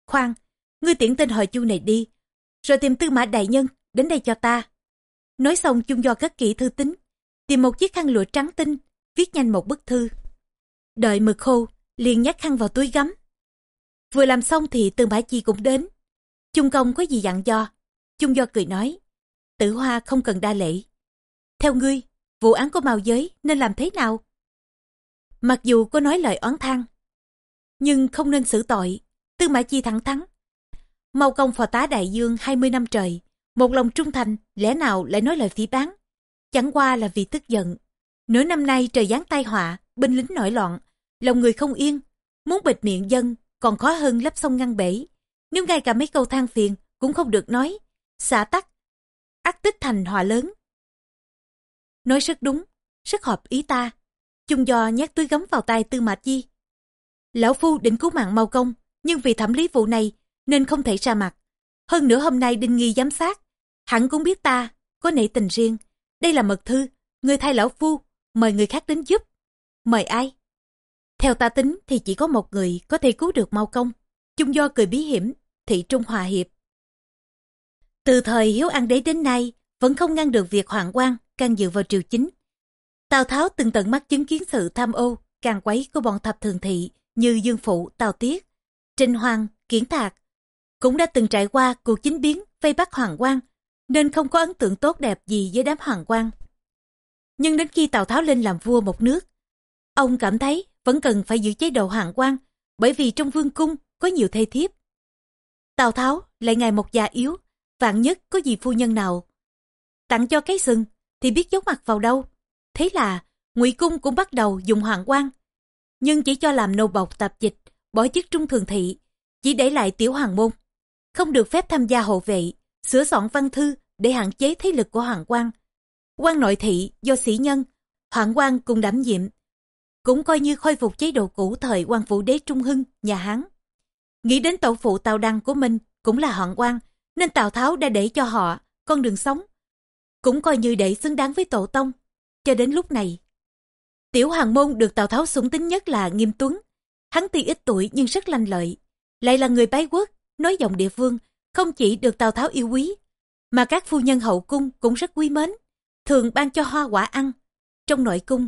Khoan, ngươi tiễn tên hỏi chu này đi, rồi tìm tư mã đại nhân đến đây cho ta. Nói xong chung do cất kỹ thư tín, tìm một chiếc khăn lụa trắng tinh, viết nhanh một bức thư. Đợi mực khô, liền nhét khăn vào túi gấm. Vừa làm xong thì tư mã chi cũng đến. Chung công có gì dặn do. Chung do cười nói, tử hoa không cần đa lễ. Theo ngươi, vụ án của màu giới nên làm thế nào? Mặc dù có nói lời oán thang, nhưng không nên xử tội. Tư Mã Chi thẳng thắn. Mau công phò tá đại dương 20 năm trời, một lòng trung thành, lẽ nào lại nói lời phỉ bán? Chẳng qua là vì tức giận. Nửa năm nay trời giáng tai họa, binh lính nổi loạn, lòng người không yên, muốn bịt miệng dân còn khó hơn lấp sông ngăn bể. Nếu ngay cả mấy câu than phiền cũng không được nói, xả tắc, ác tích thành họa lớn. Nói rất đúng, rất hợp ý ta. Chung do nhét túi gấm vào tay tư mạch chi. Lão Phu định cứu mạng mau công, nhưng vì thẩm lý vụ này nên không thể ra mặt. Hơn nữa hôm nay đinh nghi giám sát, hẳn cũng biết ta, có nể tình riêng. Đây là mật thư, người thay lão Phu, mời người khác đến giúp. Mời ai? Theo ta tính thì chỉ có một người có thể cứu được mau công. Chung do cười bí hiểm, thị trung hòa hiệp. Từ thời Hiếu An Đế đến nay, vẫn không ngăn được việc hoàng quan can dự vào triều chính. Tào Tháo từng tận mắt chứng kiến sự tham ô, càng quấy của bọn thập thường thị như Dương Phụ, Tào Tiết, Trinh Hoàng, Kiển Thạc. Cũng đã từng trải qua cuộc chính biến vây bắt Hoàng quan, nên không có ấn tượng tốt đẹp gì với đám Hoàng quan. Nhưng đến khi Tào Tháo lên làm vua một nước, ông cảm thấy vẫn cần phải giữ chế độ Hoàng quan, bởi vì trong vương cung có nhiều thê thiếp. Tào Tháo lại ngày một già yếu, vạn nhất có gì phu nhân nào. Tặng cho cái sừng thì biết giấu mặt vào đâu. Thế là ngụy cung cũng bắt đầu dùng hoàng quan nhưng chỉ cho làm nô bộc tạp dịch, bỏ chức trung thường thị, chỉ để lại tiểu hoàng môn. Không được phép tham gia hộ vệ, sửa soạn văn thư để hạn chế thế lực của hoàng quan. quan nội thị do sĩ nhân, hoàng quan cùng đảm nhiệm, cũng coi như khôi phục chế độ cũ thời quan vũ đế Trung Hưng, nhà Hán. Nghĩ đến tổ phụ Tào Đăng của mình cũng là hoàng quan, nên Tào Tháo đã để cho họ con đường sống. Cũng coi như để xứng đáng với tổ tông. Cho đến lúc này, Tiểu Hoàng Môn được Tào Tháo sủng tính nhất là Nghiêm Tuấn. Hắn tuy ít tuổi nhưng rất lanh lợi. Lại là người bái quốc, nói giọng địa phương, không chỉ được Tào Tháo yêu quý, mà các phu nhân hậu cung cũng rất quý mến, thường ban cho hoa quả ăn. Trong nội cung,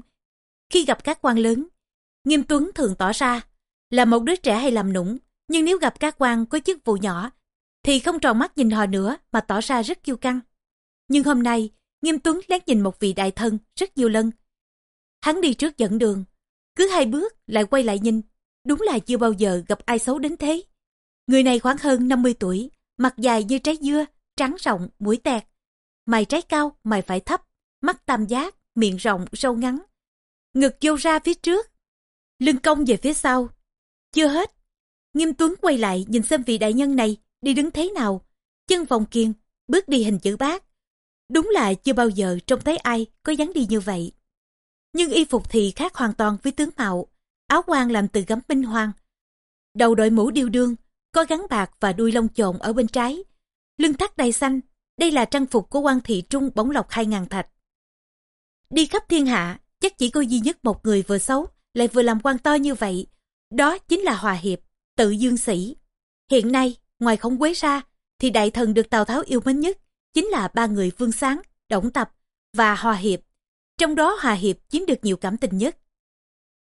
khi gặp các quan lớn, Nghiêm Tuấn thường tỏ ra là một đứa trẻ hay làm nũng, nhưng nếu gặp các quan có chức vụ nhỏ, thì không tròn mắt nhìn họ nữa mà tỏ ra rất kiêu căng. Nhưng hôm nay, Nghiêm Tuấn lén nhìn một vị đại thân rất nhiều lần, Hắn đi trước dẫn đường, cứ hai bước lại quay lại nhìn, đúng là chưa bao giờ gặp ai xấu đến thế. Người này khoảng hơn 50 tuổi, mặt dài như trái dưa, trắng rộng, mũi tẹt. Mày trái cao, mày phải thấp, mắt tam giác, miệng rộng, sâu ngắn. Ngực vô ra phía trước, lưng cong về phía sau. Chưa hết, Nghiêm Tuấn quay lại nhìn xem vị đại nhân này đi đứng thế nào. Chân vòng kiên, bước đi hình chữ bát. Đúng là chưa bao giờ trông thấy ai có dáng đi như vậy. Nhưng y phục thì khác hoàn toàn với tướng mạo. Áo quan làm từ gấm minh hoàng. Đầu đội mũ điêu đương, có gắn bạc và đuôi lông trộn ở bên trái. Lưng thắt đầy xanh, đây là trang phục của quan thị trung bóng lọc hai ngàn thạch. Đi khắp thiên hạ, chắc chỉ có duy nhất một người vừa xấu, lại vừa làm quan to như vậy. Đó chính là Hòa Hiệp, tự dương sĩ. Hiện nay, ngoài khổng quế ra, thì đại thần được Tào Tháo yêu mến nhất chính là ba người Vương Sáng, Đổng Tập và Hòa Hiệp. Trong đó Hòa Hiệp chiếm được nhiều cảm tình nhất.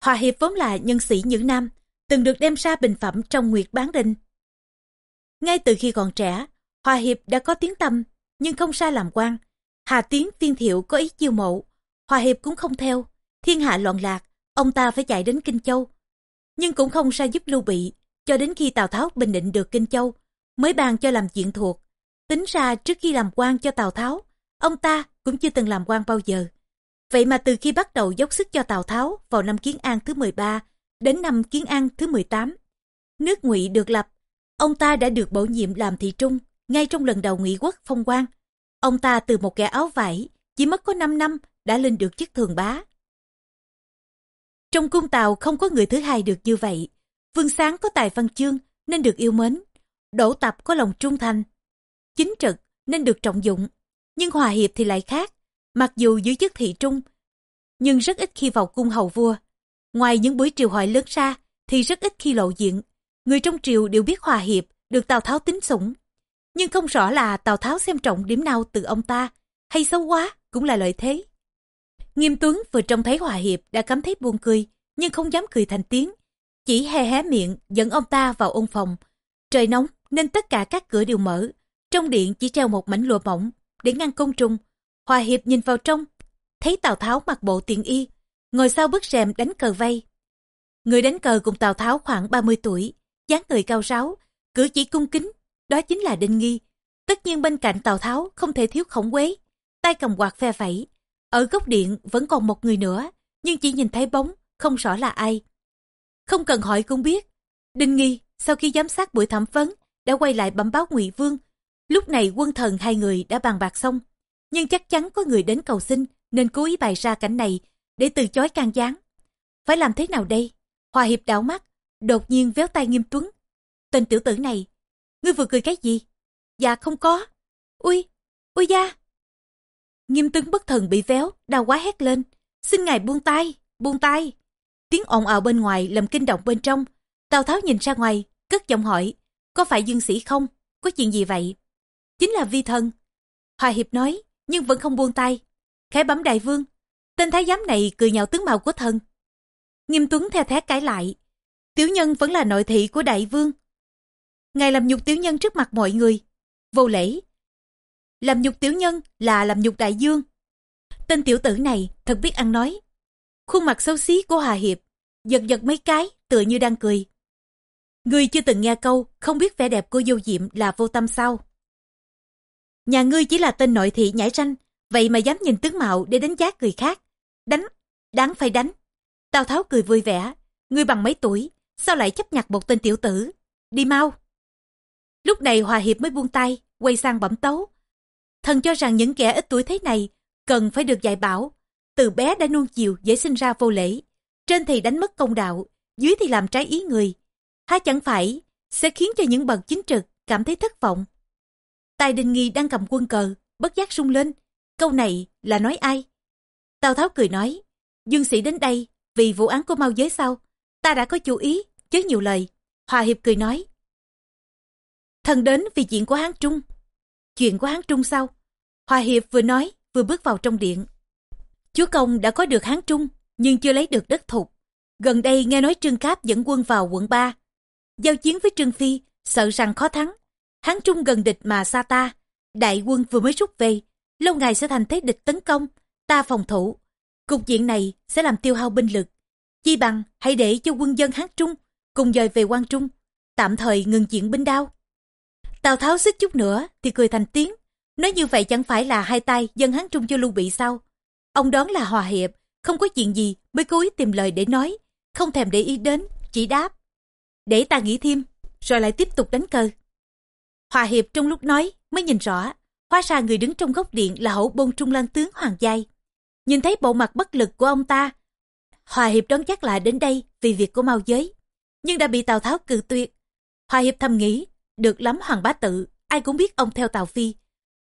Hòa Hiệp vốn là nhân sĩ Nhữ Nam, từng được đem ra bình phẩm trong Nguyệt Bán Đinh. Ngay từ khi còn trẻ, Hòa Hiệp đã có tiếng tâm, nhưng không sai làm quan. Hà Tiến tiên thiệu có ý chiêu mộ, Hòa Hiệp cũng không theo. Thiên hạ loạn lạc, ông ta phải chạy đến Kinh Châu. Nhưng cũng không sai giúp Lưu Bị, cho đến khi Tào Tháo bình định được Kinh Châu, mới bàn cho làm chuyện thuộc. Tính ra trước khi làm quan cho Tào Tháo, ông ta cũng chưa từng làm quan bao giờ. Vậy mà từ khi bắt đầu dốc sức cho Tào Tháo vào năm Kiến An thứ 13 đến năm Kiến An thứ 18, nước Ngụy được lập, ông ta đã được bổ nhiệm làm thị trung ngay trong lần đầu Ngụy quốc phong quan. Ông ta từ một kẻ áo vải, chỉ mất có 5 năm đã lên được chức thường bá. Trong cung Tàu không có người thứ hai được như vậy. Vương Sáng có tài văn chương nên được yêu mến. Đỗ Tập có lòng trung thành. Chính trực nên được trọng dụng. Nhưng Hòa Hiệp thì lại khác. Mặc dù giữ chức thị trung, nhưng rất ít khi vào cung hầu vua. Ngoài những buổi triều hội lớn ra thì rất ít khi lộ diện. Người trong triều đều biết Hòa Hiệp được Tào Tháo tính sủng. Nhưng không rõ là Tào Tháo xem trọng điểm nào từ ông ta, hay xấu quá cũng là lợi thế. Nghiêm Tuấn vừa trông thấy Hòa Hiệp đã cảm thấy buồn cười, nhưng không dám cười thành tiếng, chỉ hé hé miệng dẫn ông ta vào ôn phòng. Trời nóng nên tất cả các cửa đều mở. Trong điện chỉ treo một mảnh lụa mỏng để ngăn côn trùng. Hòa Hiệp nhìn vào trong, thấy Tào Tháo mặc bộ tiện y, ngồi sau bức rèm đánh cờ vây. Người đánh cờ cùng Tào Tháo khoảng 30 tuổi, dáng người cao ráo, cử chỉ cung kính, đó chính là Đinh Nghi. Tất nhiên bên cạnh Tào Tháo không thể thiếu khổng quế, tay cầm quạt phe phẩy. Ở góc điện vẫn còn một người nữa, nhưng chỉ nhìn thấy bóng, không rõ là ai. Không cần hỏi cũng biết. Đinh Nghi, sau khi giám sát buổi thẩm vấn, đã quay lại bẩm báo Ngụy Vương. Lúc này quân thần hai người đã bàn bạc xong, nhưng chắc chắn có người đến cầu xin nên cố ý bày ra cảnh này để từ chối can gián. Phải làm thế nào đây? Hòa hiệp đảo mắt, đột nhiên véo tay nghiêm tuấn. Tên tiểu tử này, ngươi vừa cười cái gì? Dạ không có. Ui, ui da. Nghiêm tuấn bất thần bị véo, đau quá hét lên. Xin ngài buông tay, buông tay. Tiếng ồn ào bên ngoài làm kinh động bên trong. Tào Tháo nhìn ra ngoài, cất giọng hỏi, có phải dương sĩ không? Có chuyện gì vậy? Chính là vi thần. Hòa Hiệp nói, nhưng vẫn không buông tay. Khẽ bấm đại vương, tên thái giám này cười nhạo tướng mạo của thân. Nghiêm Tuấn theo thét cãi lại. Tiểu nhân vẫn là nội thị của đại vương. Ngài làm nhục tiểu nhân trước mặt mọi người. Vô lễ. Làm nhục tiểu nhân là làm nhục đại dương. Tên tiểu tử này thật biết ăn nói. Khuôn mặt xấu xí của Hà Hiệp, giật giật mấy cái, tựa như đang cười. Ngươi chưa từng nghe câu, không biết vẻ đẹp của vô diệm là vô tâm sao. Nhà ngươi chỉ là tên nội thị nhảy ranh, vậy mà dám nhìn tướng mạo để đánh giá người khác. Đánh, đáng phải đánh. Tào Tháo cười vui vẻ, ngươi bằng mấy tuổi, sao lại chấp nhặt một tên tiểu tử? Đi mau. Lúc này Hòa Hiệp mới buông tay, quay sang bẩm tấu. Thần cho rằng những kẻ ít tuổi thế này cần phải được dạy bảo, từ bé đã nuông chiều dễ sinh ra vô lễ. Trên thì đánh mất công đạo, dưới thì làm trái ý người. Há chẳng phải sẽ khiến cho những bậc chính trực cảm thấy thất vọng. Tài đình nghi đang cầm quân cờ, bất giác sung lên. Câu này là nói ai? Tào Tháo cười nói, Dương sĩ đến đây vì vụ án của mau giới sau. Ta đã có chú ý, chớ nhiều lời. Hòa Hiệp cười nói. Thần đến vì chuyện của Hán Trung. Chuyện của Hán Trung sao? Hòa Hiệp vừa nói, vừa bước vào trong điện. Chúa Công đã có được Hán Trung, nhưng chưa lấy được đất thục. Gần đây nghe nói Trương Cáp dẫn quân vào quận 3. Giao chiến với Trương Phi, sợ rằng khó thắng. Hán Trung gần địch mà xa ta. Đại quân vừa mới rút về, lâu ngày sẽ thành thế địch tấn công, ta phòng thủ. Cục diện này sẽ làm tiêu hao binh lực. Chi bằng hãy để cho quân dân Hán Trung cùng dời về quan Trung. tạm thời ngừng chuyện binh đao. Tào Tháo xích chút nữa thì cười thành tiếng, nói như vậy chẳng phải là hai tay dân hắn trung cho Lưu Bị sao? Ông đoán là hòa hiệp, không có chuyện gì mới cố ý tìm lời để nói, không thèm để ý đến, chỉ đáp. Để ta nghĩ thêm, rồi lại tiếp tục đánh cờ. Hòa hiệp trong lúc nói mới nhìn rõ, hóa ra người đứng trong góc điện là hậu bôn trung lan tướng Hoàng Giai. Nhìn thấy bộ mặt bất lực của ông ta, Hòa hiệp đoán chắc là đến đây vì việc của Mao Giới, nhưng đã bị Tào Tháo cự tuyệt. Hòa hiệp thầm nghĩ, được lắm Hoàng Bá Tự, ai cũng biết ông theo Tào Phi.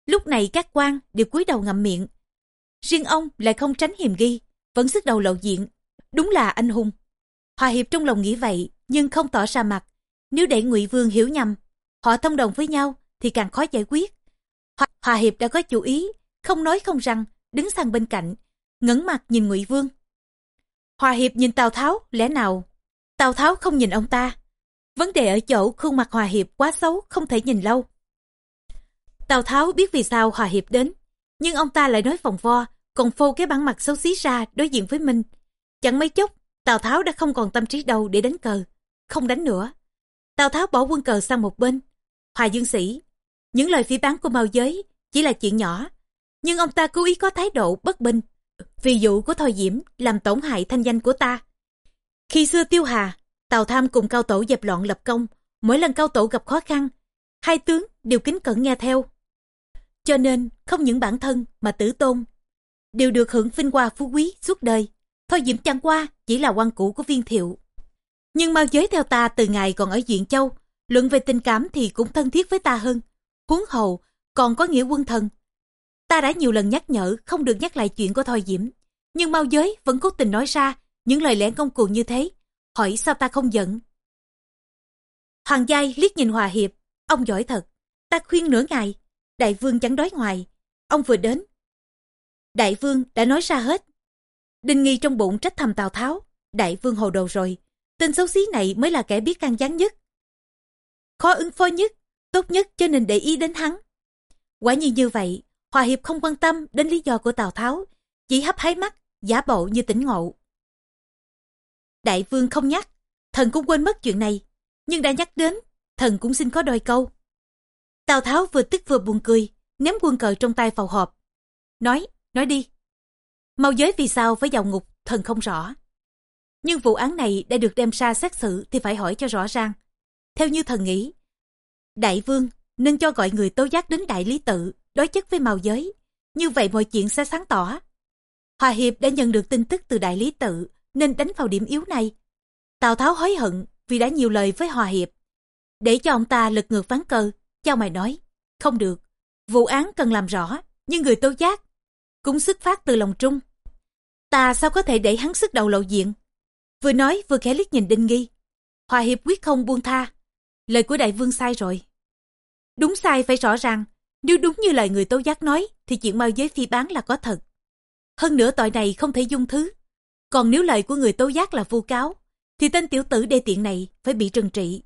Lúc này các quan đều cúi đầu ngậm miệng. Riêng ông lại không tránh hiềm ghi, vẫn sức đầu lộ diện. Đúng là anh hùng. Hòa hiệp trong lòng nghĩ vậy, nhưng không tỏ ra mặt. Nếu để Ngụy Vương hiểu nhầm, họ thông đồng với nhau thì càng khó giải quyết. Hòa, Hòa hiệp đã có chủ ý, không nói không rằng, đứng sang bên cạnh, ngẩng mặt nhìn Ngụy Vương. Hòa hiệp nhìn Tào Tháo, lẽ nào? Tào Tháo không nhìn ông ta. Vấn đề ở chỗ khuôn mặt Hòa hiệp quá xấu, không thể nhìn lâu. Tào Tháo biết vì sao Hòa hiệp đến, nhưng ông ta lại nói vòng vo, còn phô cái bản mặt xấu xí ra đối diện với mình. Chẳng mấy chốc, Tào Tháo đã không còn tâm trí đâu để đánh cờ, không đánh nữa. Tào Tháo bỏ quân cờ sang một bên. Hòa Dương Sĩ, những lời phỉ bán của Mao Giới chỉ là chuyện nhỏ, nhưng ông ta cố ý có thái độ bất bình. vì dụ của Thôi Diễm làm tổn hại thanh danh của ta. Khi xưa Tiêu Hà, Tào Tham cùng Cao Tổ dẹp loạn lập công, mỗi lần Cao Tổ gặp khó khăn, hai tướng đều kính cẩn nghe theo. Cho nên, không những bản thân mà tử tôn đều được hưởng vinh hoa phú quý suốt đời. Thôi Diễm chẳng qua chỉ là quan cũ của viên thiệu. Nhưng mao giới theo ta từ ngày còn ở Duyện Châu, luận về tình cảm thì cũng thân thiết với ta hơn. Huống hầu, còn có nghĩa quân thần. Ta đã nhiều lần nhắc nhở không được nhắc lại chuyện của Thôi Diễm. Nhưng mau giới vẫn cố tình nói ra những lời lẽ ngông cuồng như thế. Hỏi sao ta không giận? Hoàng Giai liếc nhìn Hòa Hiệp. Ông giỏi thật. Ta khuyên nửa ngày. Đại vương chẳng đói ngoài. Ông vừa đến. Đại vương đã nói ra hết. Đinh nghi trong bụng trách thầm Tào Tháo. Đại vương hồ đồ rồi. Tên xấu xí này mới là kẻ biết can gián nhất. Khó ứng phó nhất, tốt nhất cho nên để ý đến hắn. Quả nhiên như vậy, Hòa Hiệp không quan tâm đến lý do của Tào Tháo, chỉ hấp hái mắt, giả bộ như tỉnh ngộ. Đại vương không nhắc, thần cũng quên mất chuyện này, nhưng đã nhắc đến, thần cũng xin có đôi câu. Tào Tháo vừa tức vừa buồn cười, ném quân cờ trong tay vào hộp. Nói, nói đi. Mau giới vì sao phải vào ngục, thần không rõ. Nhưng vụ án này đã được đem ra xét xử thì phải hỏi cho rõ ràng. Theo như thần nghĩ, đại vương nên cho gọi người tố giác đến đại lý tự, đối chất với màu giới. Như vậy mọi chuyện sẽ sáng tỏ. Hòa Hiệp đã nhận được tin tức từ đại lý tự, nên đánh vào điểm yếu này. Tào Tháo hối hận vì đã nhiều lời với Hòa Hiệp. Để cho ông ta lật ngược ván cơ, Cho mày nói, không được. Vụ án cần làm rõ, nhưng người tố giác cũng xuất phát từ lòng trung. Ta sao có thể để hắn sức đầu lộ diện? Vừa nói vừa khẽ liếc nhìn Đinh Nghi. Hòa Hiệp quyết không buông tha. Lời của đại vương sai rồi. Đúng sai phải rõ ràng. Nếu đúng như lời người tố giác nói, thì chuyện mao giới phi bán là có thật. Hơn nữa tội này không thể dung thứ. Còn nếu lời của người tố giác là vu cáo, thì tên tiểu tử đê tiện này phải bị trừng trị.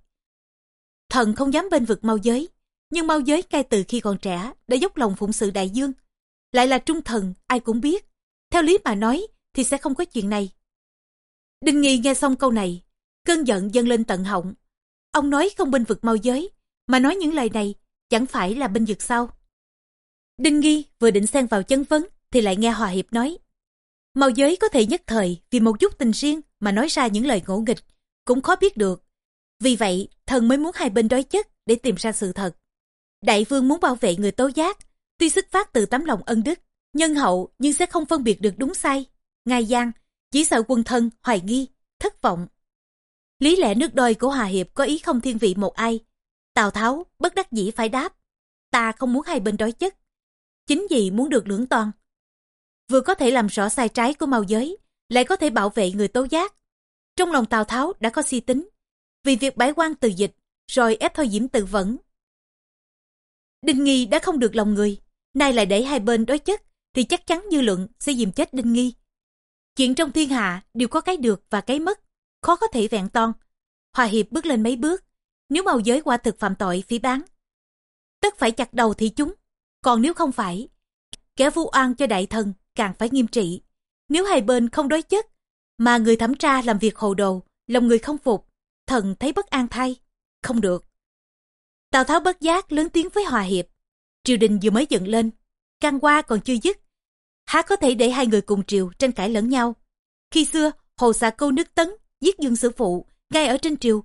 Thần không dám bên vực mau giới, nhưng mau giới cai từ khi còn trẻ đã dốc lòng phụng sự đại dương. Lại là trung thần, ai cũng biết. Theo lý mà nói thì sẽ không có chuyện này. Đinh Nghi nghe xong câu này, cơn giận dâng lên tận họng. Ông nói không bên vực mau giới, mà nói những lời này chẳng phải là bên vực sao. Đinh Nghi vừa định xen vào chân vấn thì lại nghe Hòa Hiệp nói màu giới có thể nhất thời vì một chút tình riêng mà nói ra những lời ngỗ nghịch, cũng khó biết được. Vì vậy, thần mới muốn hai bên đối chất để tìm ra sự thật. Đại vương muốn bảo vệ người tố giác, tuy xuất phát từ tấm lòng ân đức, nhân hậu nhưng sẽ không phân biệt được đúng sai. Ngài Giang chỉ sợ quân thân, hoài nghi, thất vọng. Lý lẽ nước đôi của Hòa Hiệp có ý không thiên vị một ai. Tào Tháo bất đắc dĩ phải đáp. Ta không muốn hai bên đối chất. Chính vì muốn được lưỡng toàn. Vừa có thể làm rõ sai trái của màu giới, lại có thể bảo vệ người tố giác. Trong lòng Tào Tháo đã có si tính. Vì việc bãi quan từ dịch, rồi ép thôi diễm tự vẫn. Đinh Nghi đã không được lòng người, nay lại để hai bên đối chất, thì chắc chắn dư luận sẽ dìm chết Đinh Nghi. Chuyện trong thiên hạ đều có cái được và cái mất, khó có thể vẹn toàn Hòa Hiệp bước lên mấy bước, nếu màu giới qua thực phạm tội phỉ bán. Tất phải chặt đầu thì chúng, còn nếu không phải, kẻ vu oan cho đại thần càng phải nghiêm trị. Nếu hai bên không đối chất, mà người thẩm tra làm việc hồ đồ, lòng người không phục, thần thấy bất an thay. không được. Tào Tháo bất giác lớn tiếng với Hòa Hiệp. Triều đình vừa mới dựng lên, can qua còn chưa dứt. Há có thể để hai người cùng triều tranh cãi lẫn nhau. Khi xưa, Hồ xạ câu nước tấn, giết dương sử phụ, ngay ở trên triều.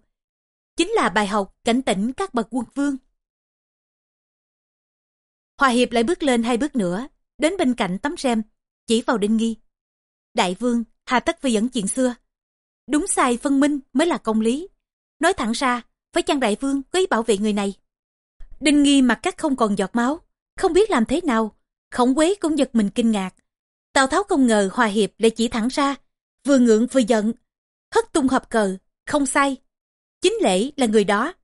Chính là bài học cảnh tỉnh các bậc quân vương. Hòa Hiệp lại bước lên hai bước nữa, đến bên cạnh tấm rem, chỉ vào Đinh Nghi. Đại vương, hà tất phải dẫn chuyện xưa. Đúng sai phân minh mới là công lý. Nói thẳng ra, phải chăng đại vương có ý bảo vệ người này? Đinh Nghi mặt cắt không còn giọt máu, không biết làm thế nào. Khổng quế cũng giật mình kinh ngạc. Tào Tháo không ngờ Hòa Hiệp lại chỉ thẳng ra, vừa ngượng vừa giận. Hất tung hợp cờ, không sai. Chính lễ là người đó.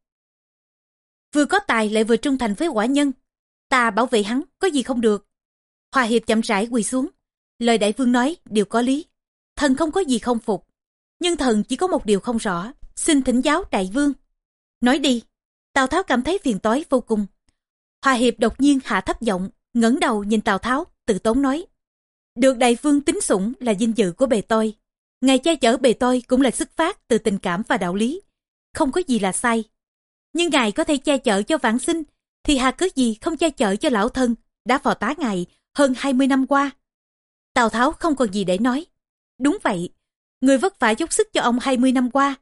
Vừa có tài lại vừa trung thành với quả nhân. Ta bảo vệ hắn, có gì không được. Hòa Hiệp chậm rãi quỳ xuống. Lời đại vương nói đều có lý. Thần không có gì không phục. Nhưng thần chỉ có một điều không rõ. Xin thỉnh giáo đại vương. Nói đi. Tào Tháo cảm thấy phiền toái vô cùng. Hòa Hiệp đột nhiên hạ thấp giọng, ngẩng đầu nhìn Tào Tháo, tự tốn nói. Được đại vương tính sủng là dinh dự của bề tôi. Ngài che chở bề tôi cũng là xuất phát từ tình cảm và đạo lý. Không có gì là sai. Nhưng ngài có thể che chở cho vãng sinh, thì hà cớ gì không che chở cho lão thân, đã phò tá ngài hơn 20 năm qua. Tào Tháo không còn gì để nói. Đúng vậy, người vất vả dốc sức cho ông 20 năm qua,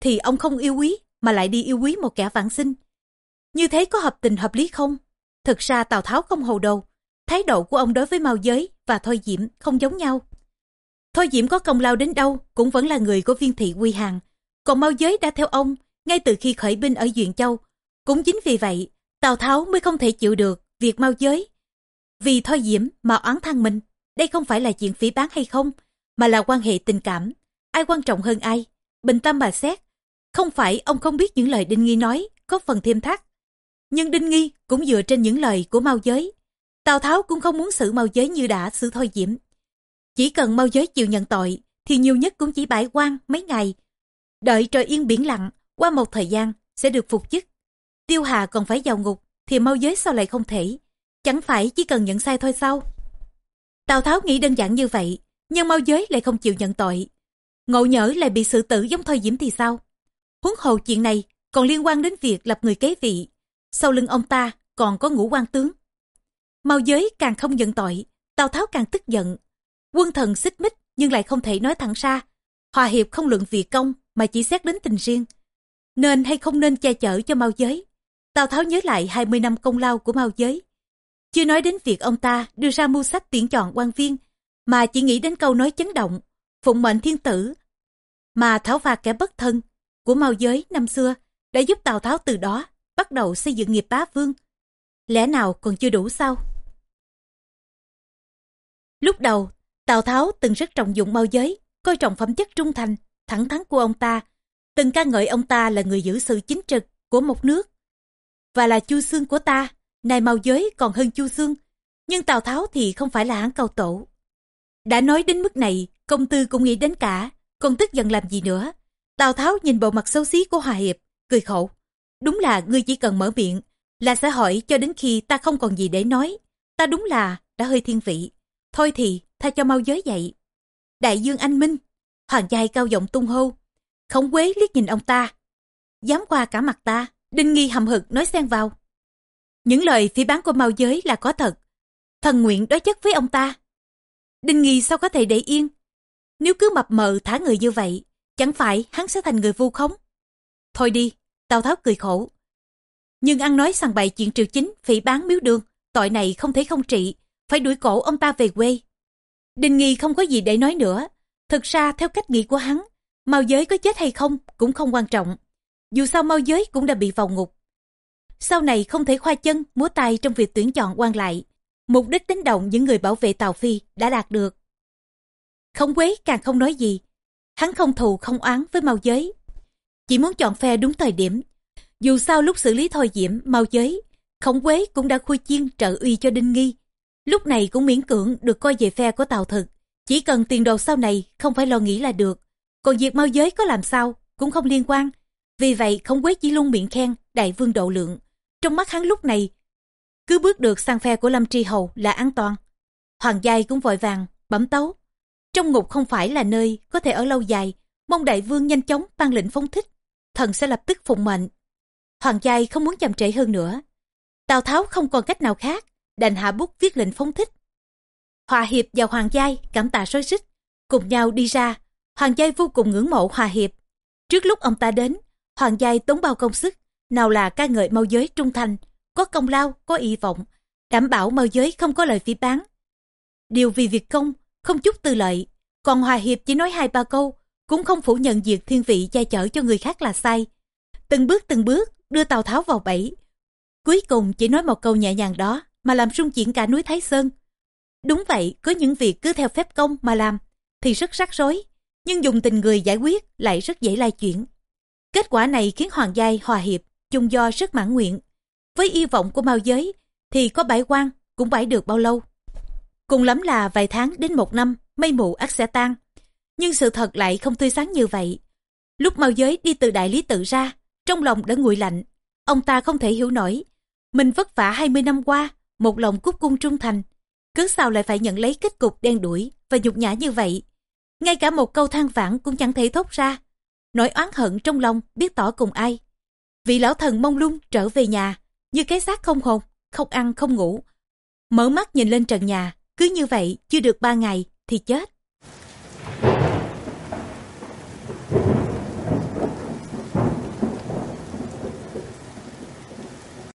thì ông không yêu quý mà lại đi yêu quý một kẻ vãng sinh. Như thế có hợp tình hợp lý không? Thực ra Tào Tháo không hồ đồ. Thái độ của ông đối với Mao Giới và Thôi Diễm không giống nhau. Thôi Diễm có công lao đến đâu cũng vẫn là người của viên thị Quy Hàng. Còn Mao Giới đã theo ông ngay từ khi khởi binh ở Duyện Châu. Cũng chính vì vậy, Tào Tháo mới không thể chịu được việc Mao Giới. Vì Thôi Diễm mà oán thăng mình, đây không phải là chuyện phỉ bán hay không, mà là quan hệ tình cảm. Ai quan trọng hơn ai? Bình tâm bà xét. Không phải ông không biết những lời Đinh Nghi nói, có phần thêm thắt. Nhưng Đinh Nghi cũng dựa trên những lời của Mao Giới. Tào Tháo cũng không muốn xử Mao Giới như đã xử Thôi Diễm. Chỉ cần Mao Giới chịu nhận tội, thì nhiều nhất cũng chỉ bãi quan mấy ngày. Đợi trời yên biển lặng, qua một thời gian, sẽ được phục chức. Tiêu Hà còn phải vào ngục, thì Mao Giới sao lại không thể? Chẳng phải chỉ cần nhận sai thôi sao? Tào Tháo nghĩ đơn giản như vậy, nhưng Mao Giới lại không chịu nhận tội. Ngộ nhỡ lại bị xử tử giống Thôi Diễm thì sao? Huống hồ chuyện này còn liên quan đến việc lập người kế vị sau lưng ông ta còn có ngũ quan tướng. Mao giới càng không nhận tội, Tào Tháo càng tức giận. Quân thần xích mích nhưng lại không thể nói thẳng ra. Hòa hiệp không luận việc công mà chỉ xét đến tình riêng. Nên hay không nên che chở cho Mao giới. Tào Tháo nhớ lại 20 năm công lao của Mao giới. Chưa nói đến việc ông ta đưa ra mưu sách tuyển chọn quan viên, mà chỉ nghĩ đến câu nói chấn động, phụng mệnh thiên tử, mà thảo phạt kẻ bất thân của Mao giới năm xưa đã giúp Tào Tháo từ đó bắt đầu xây dựng nghiệp bá vương. Lẽ nào còn chưa đủ sao? Lúc đầu, Tào Tháo từng rất trọng dụng Mao Giới, coi trọng phẩm chất trung thành, thẳng thắn của ông ta, từng ca ngợi ông ta là người giữ sự chính trực của một nước và là chu xương của ta. Này Mao Giới còn hơn chu xương, nhưng Tào Tháo thì không phải là hãng cao tổ. Đã nói đến mức này, công tư cũng nghĩ đến cả, còn tức giận làm gì nữa. Tào Tháo nhìn bộ mặt xấu xí của Hòa Hiệp, cười khổ. Đúng là ngươi chỉ cần mở miệng, là sẽ hỏi cho đến khi ta không còn gì để nói. Ta đúng là đã hơi thiên vị. Thôi thì, tha cho mau giới dậy. Đại dương anh minh, hoàng giai cao giọng tung hô. Khổng quế liếc nhìn ông ta. Dám qua cả mặt ta, đinh nghi hầm hực nói xen vào. Những lời phỉ bán của mau giới là có thật. Thần nguyện đối chất với ông ta. Đinh nghi sao có thể để yên? Nếu cứ mập mờ thả người như vậy, chẳng phải hắn sẽ thành người vu khống. Thôi đi, Tào Tháo cười khổ. Nhưng ăn nói sằng bậy chuyện triều chính, phỉ bán miếu đường, tội này không thể không trị, phải đuổi cổ ông ta về quê. đinh Nghi không có gì để nói nữa. Thực ra theo cách nghĩ của hắn, Mao Giới có chết hay không cũng không quan trọng. Dù sao Mao Giới cũng đã bị vào ngục. Sau này không thể khoa chân, múa tay trong việc tuyển chọn quan lại. Mục đích tính động những người bảo vệ tàu Phi đã đạt được. khổng quế càng không nói gì. Hắn không thù không oán với Mao Giới, chỉ muốn chọn phe đúng thời điểm. Dù sao lúc xử lý thôi diễm, mau giới, khổng quế cũng đã khui chiên trợ uy cho Đinh Nghi. Lúc này cũng miễn cưỡng được coi về phe của tàu Thực. Chỉ cần tiền đồ sau này không phải lo nghĩ là được. Còn việc mau giới có làm sao cũng không liên quan. Vì vậy khổng quế chỉ luôn miệng khen đại vương độ lượng. Trong mắt hắn lúc này, cứ bước được sang phe của Lâm Tri Hầu là an toàn. Hoàng giai cũng vội vàng, bấm tấu. Trong ngục không phải là nơi có thể ở lâu dài, mong đại vương nhanh chóng ban lệnh phóng thích thần sẽ lập tức phụng mệnh. Hoàng Giai không muốn chậm trễ hơn nữa. Tào Tháo không còn cách nào khác, đành hạ bút viết lệnh phóng thích. Hòa Hiệp và Hoàng Giai cảm tạ sôi xích, cùng nhau đi ra. Hoàng Giai vô cùng ngưỡng mộ Hòa Hiệp. Trước lúc ông ta đến, Hoàng Giai tốn bao công sức, nào là ca ngợi mau giới trung thành, có công lao, có hy vọng, đảm bảo mau giới không có lời phỉ bán. Điều vì việc công, không chút tư lợi, còn Hòa Hiệp chỉ nói hai ba câu, cũng không phủ nhận việc thiên vị che chở cho người khác là sai. Từng bước từng bước đưa Tào Tháo vào bẫy. Cuối cùng chỉ nói một câu nhẹ nhàng đó mà làm sung chuyển cả núi Thái Sơn. Đúng vậy, có những việc cứ theo phép công mà làm thì rất rắc rối, nhưng dùng tình người giải quyết lại rất dễ lai chuyển. Kết quả này khiến Hoàng Giai hòa hiệp, chung do rất mãn nguyện. Với y vọng của Mao Giới thì có bãi quan cũng bãi được bao lâu. Cùng lắm là vài tháng đến một năm, mây mù ắt sẽ tan. Nhưng sự thật lại không tươi sáng như vậy. Lúc Mao Giới đi từ đại lý tự ra, trong lòng đã nguội lạnh. Ông ta không thể hiểu nổi. Mình vất vả 20 năm qua, một lòng cúc cung trung thành. Cứ sao lại phải nhận lấy kết cục đen đuổi và nhục nhã như vậy. Ngay cả một câu than vãn cũng chẳng thể thốt ra. Nỗi oán hận trong lòng biết tỏ cùng ai. Vị lão thần mông lung trở về nhà, như cái xác không hồn, không ăn không ngủ. Mở mắt nhìn lên trần nhà, cứ như vậy chưa được ba ngày thì chết.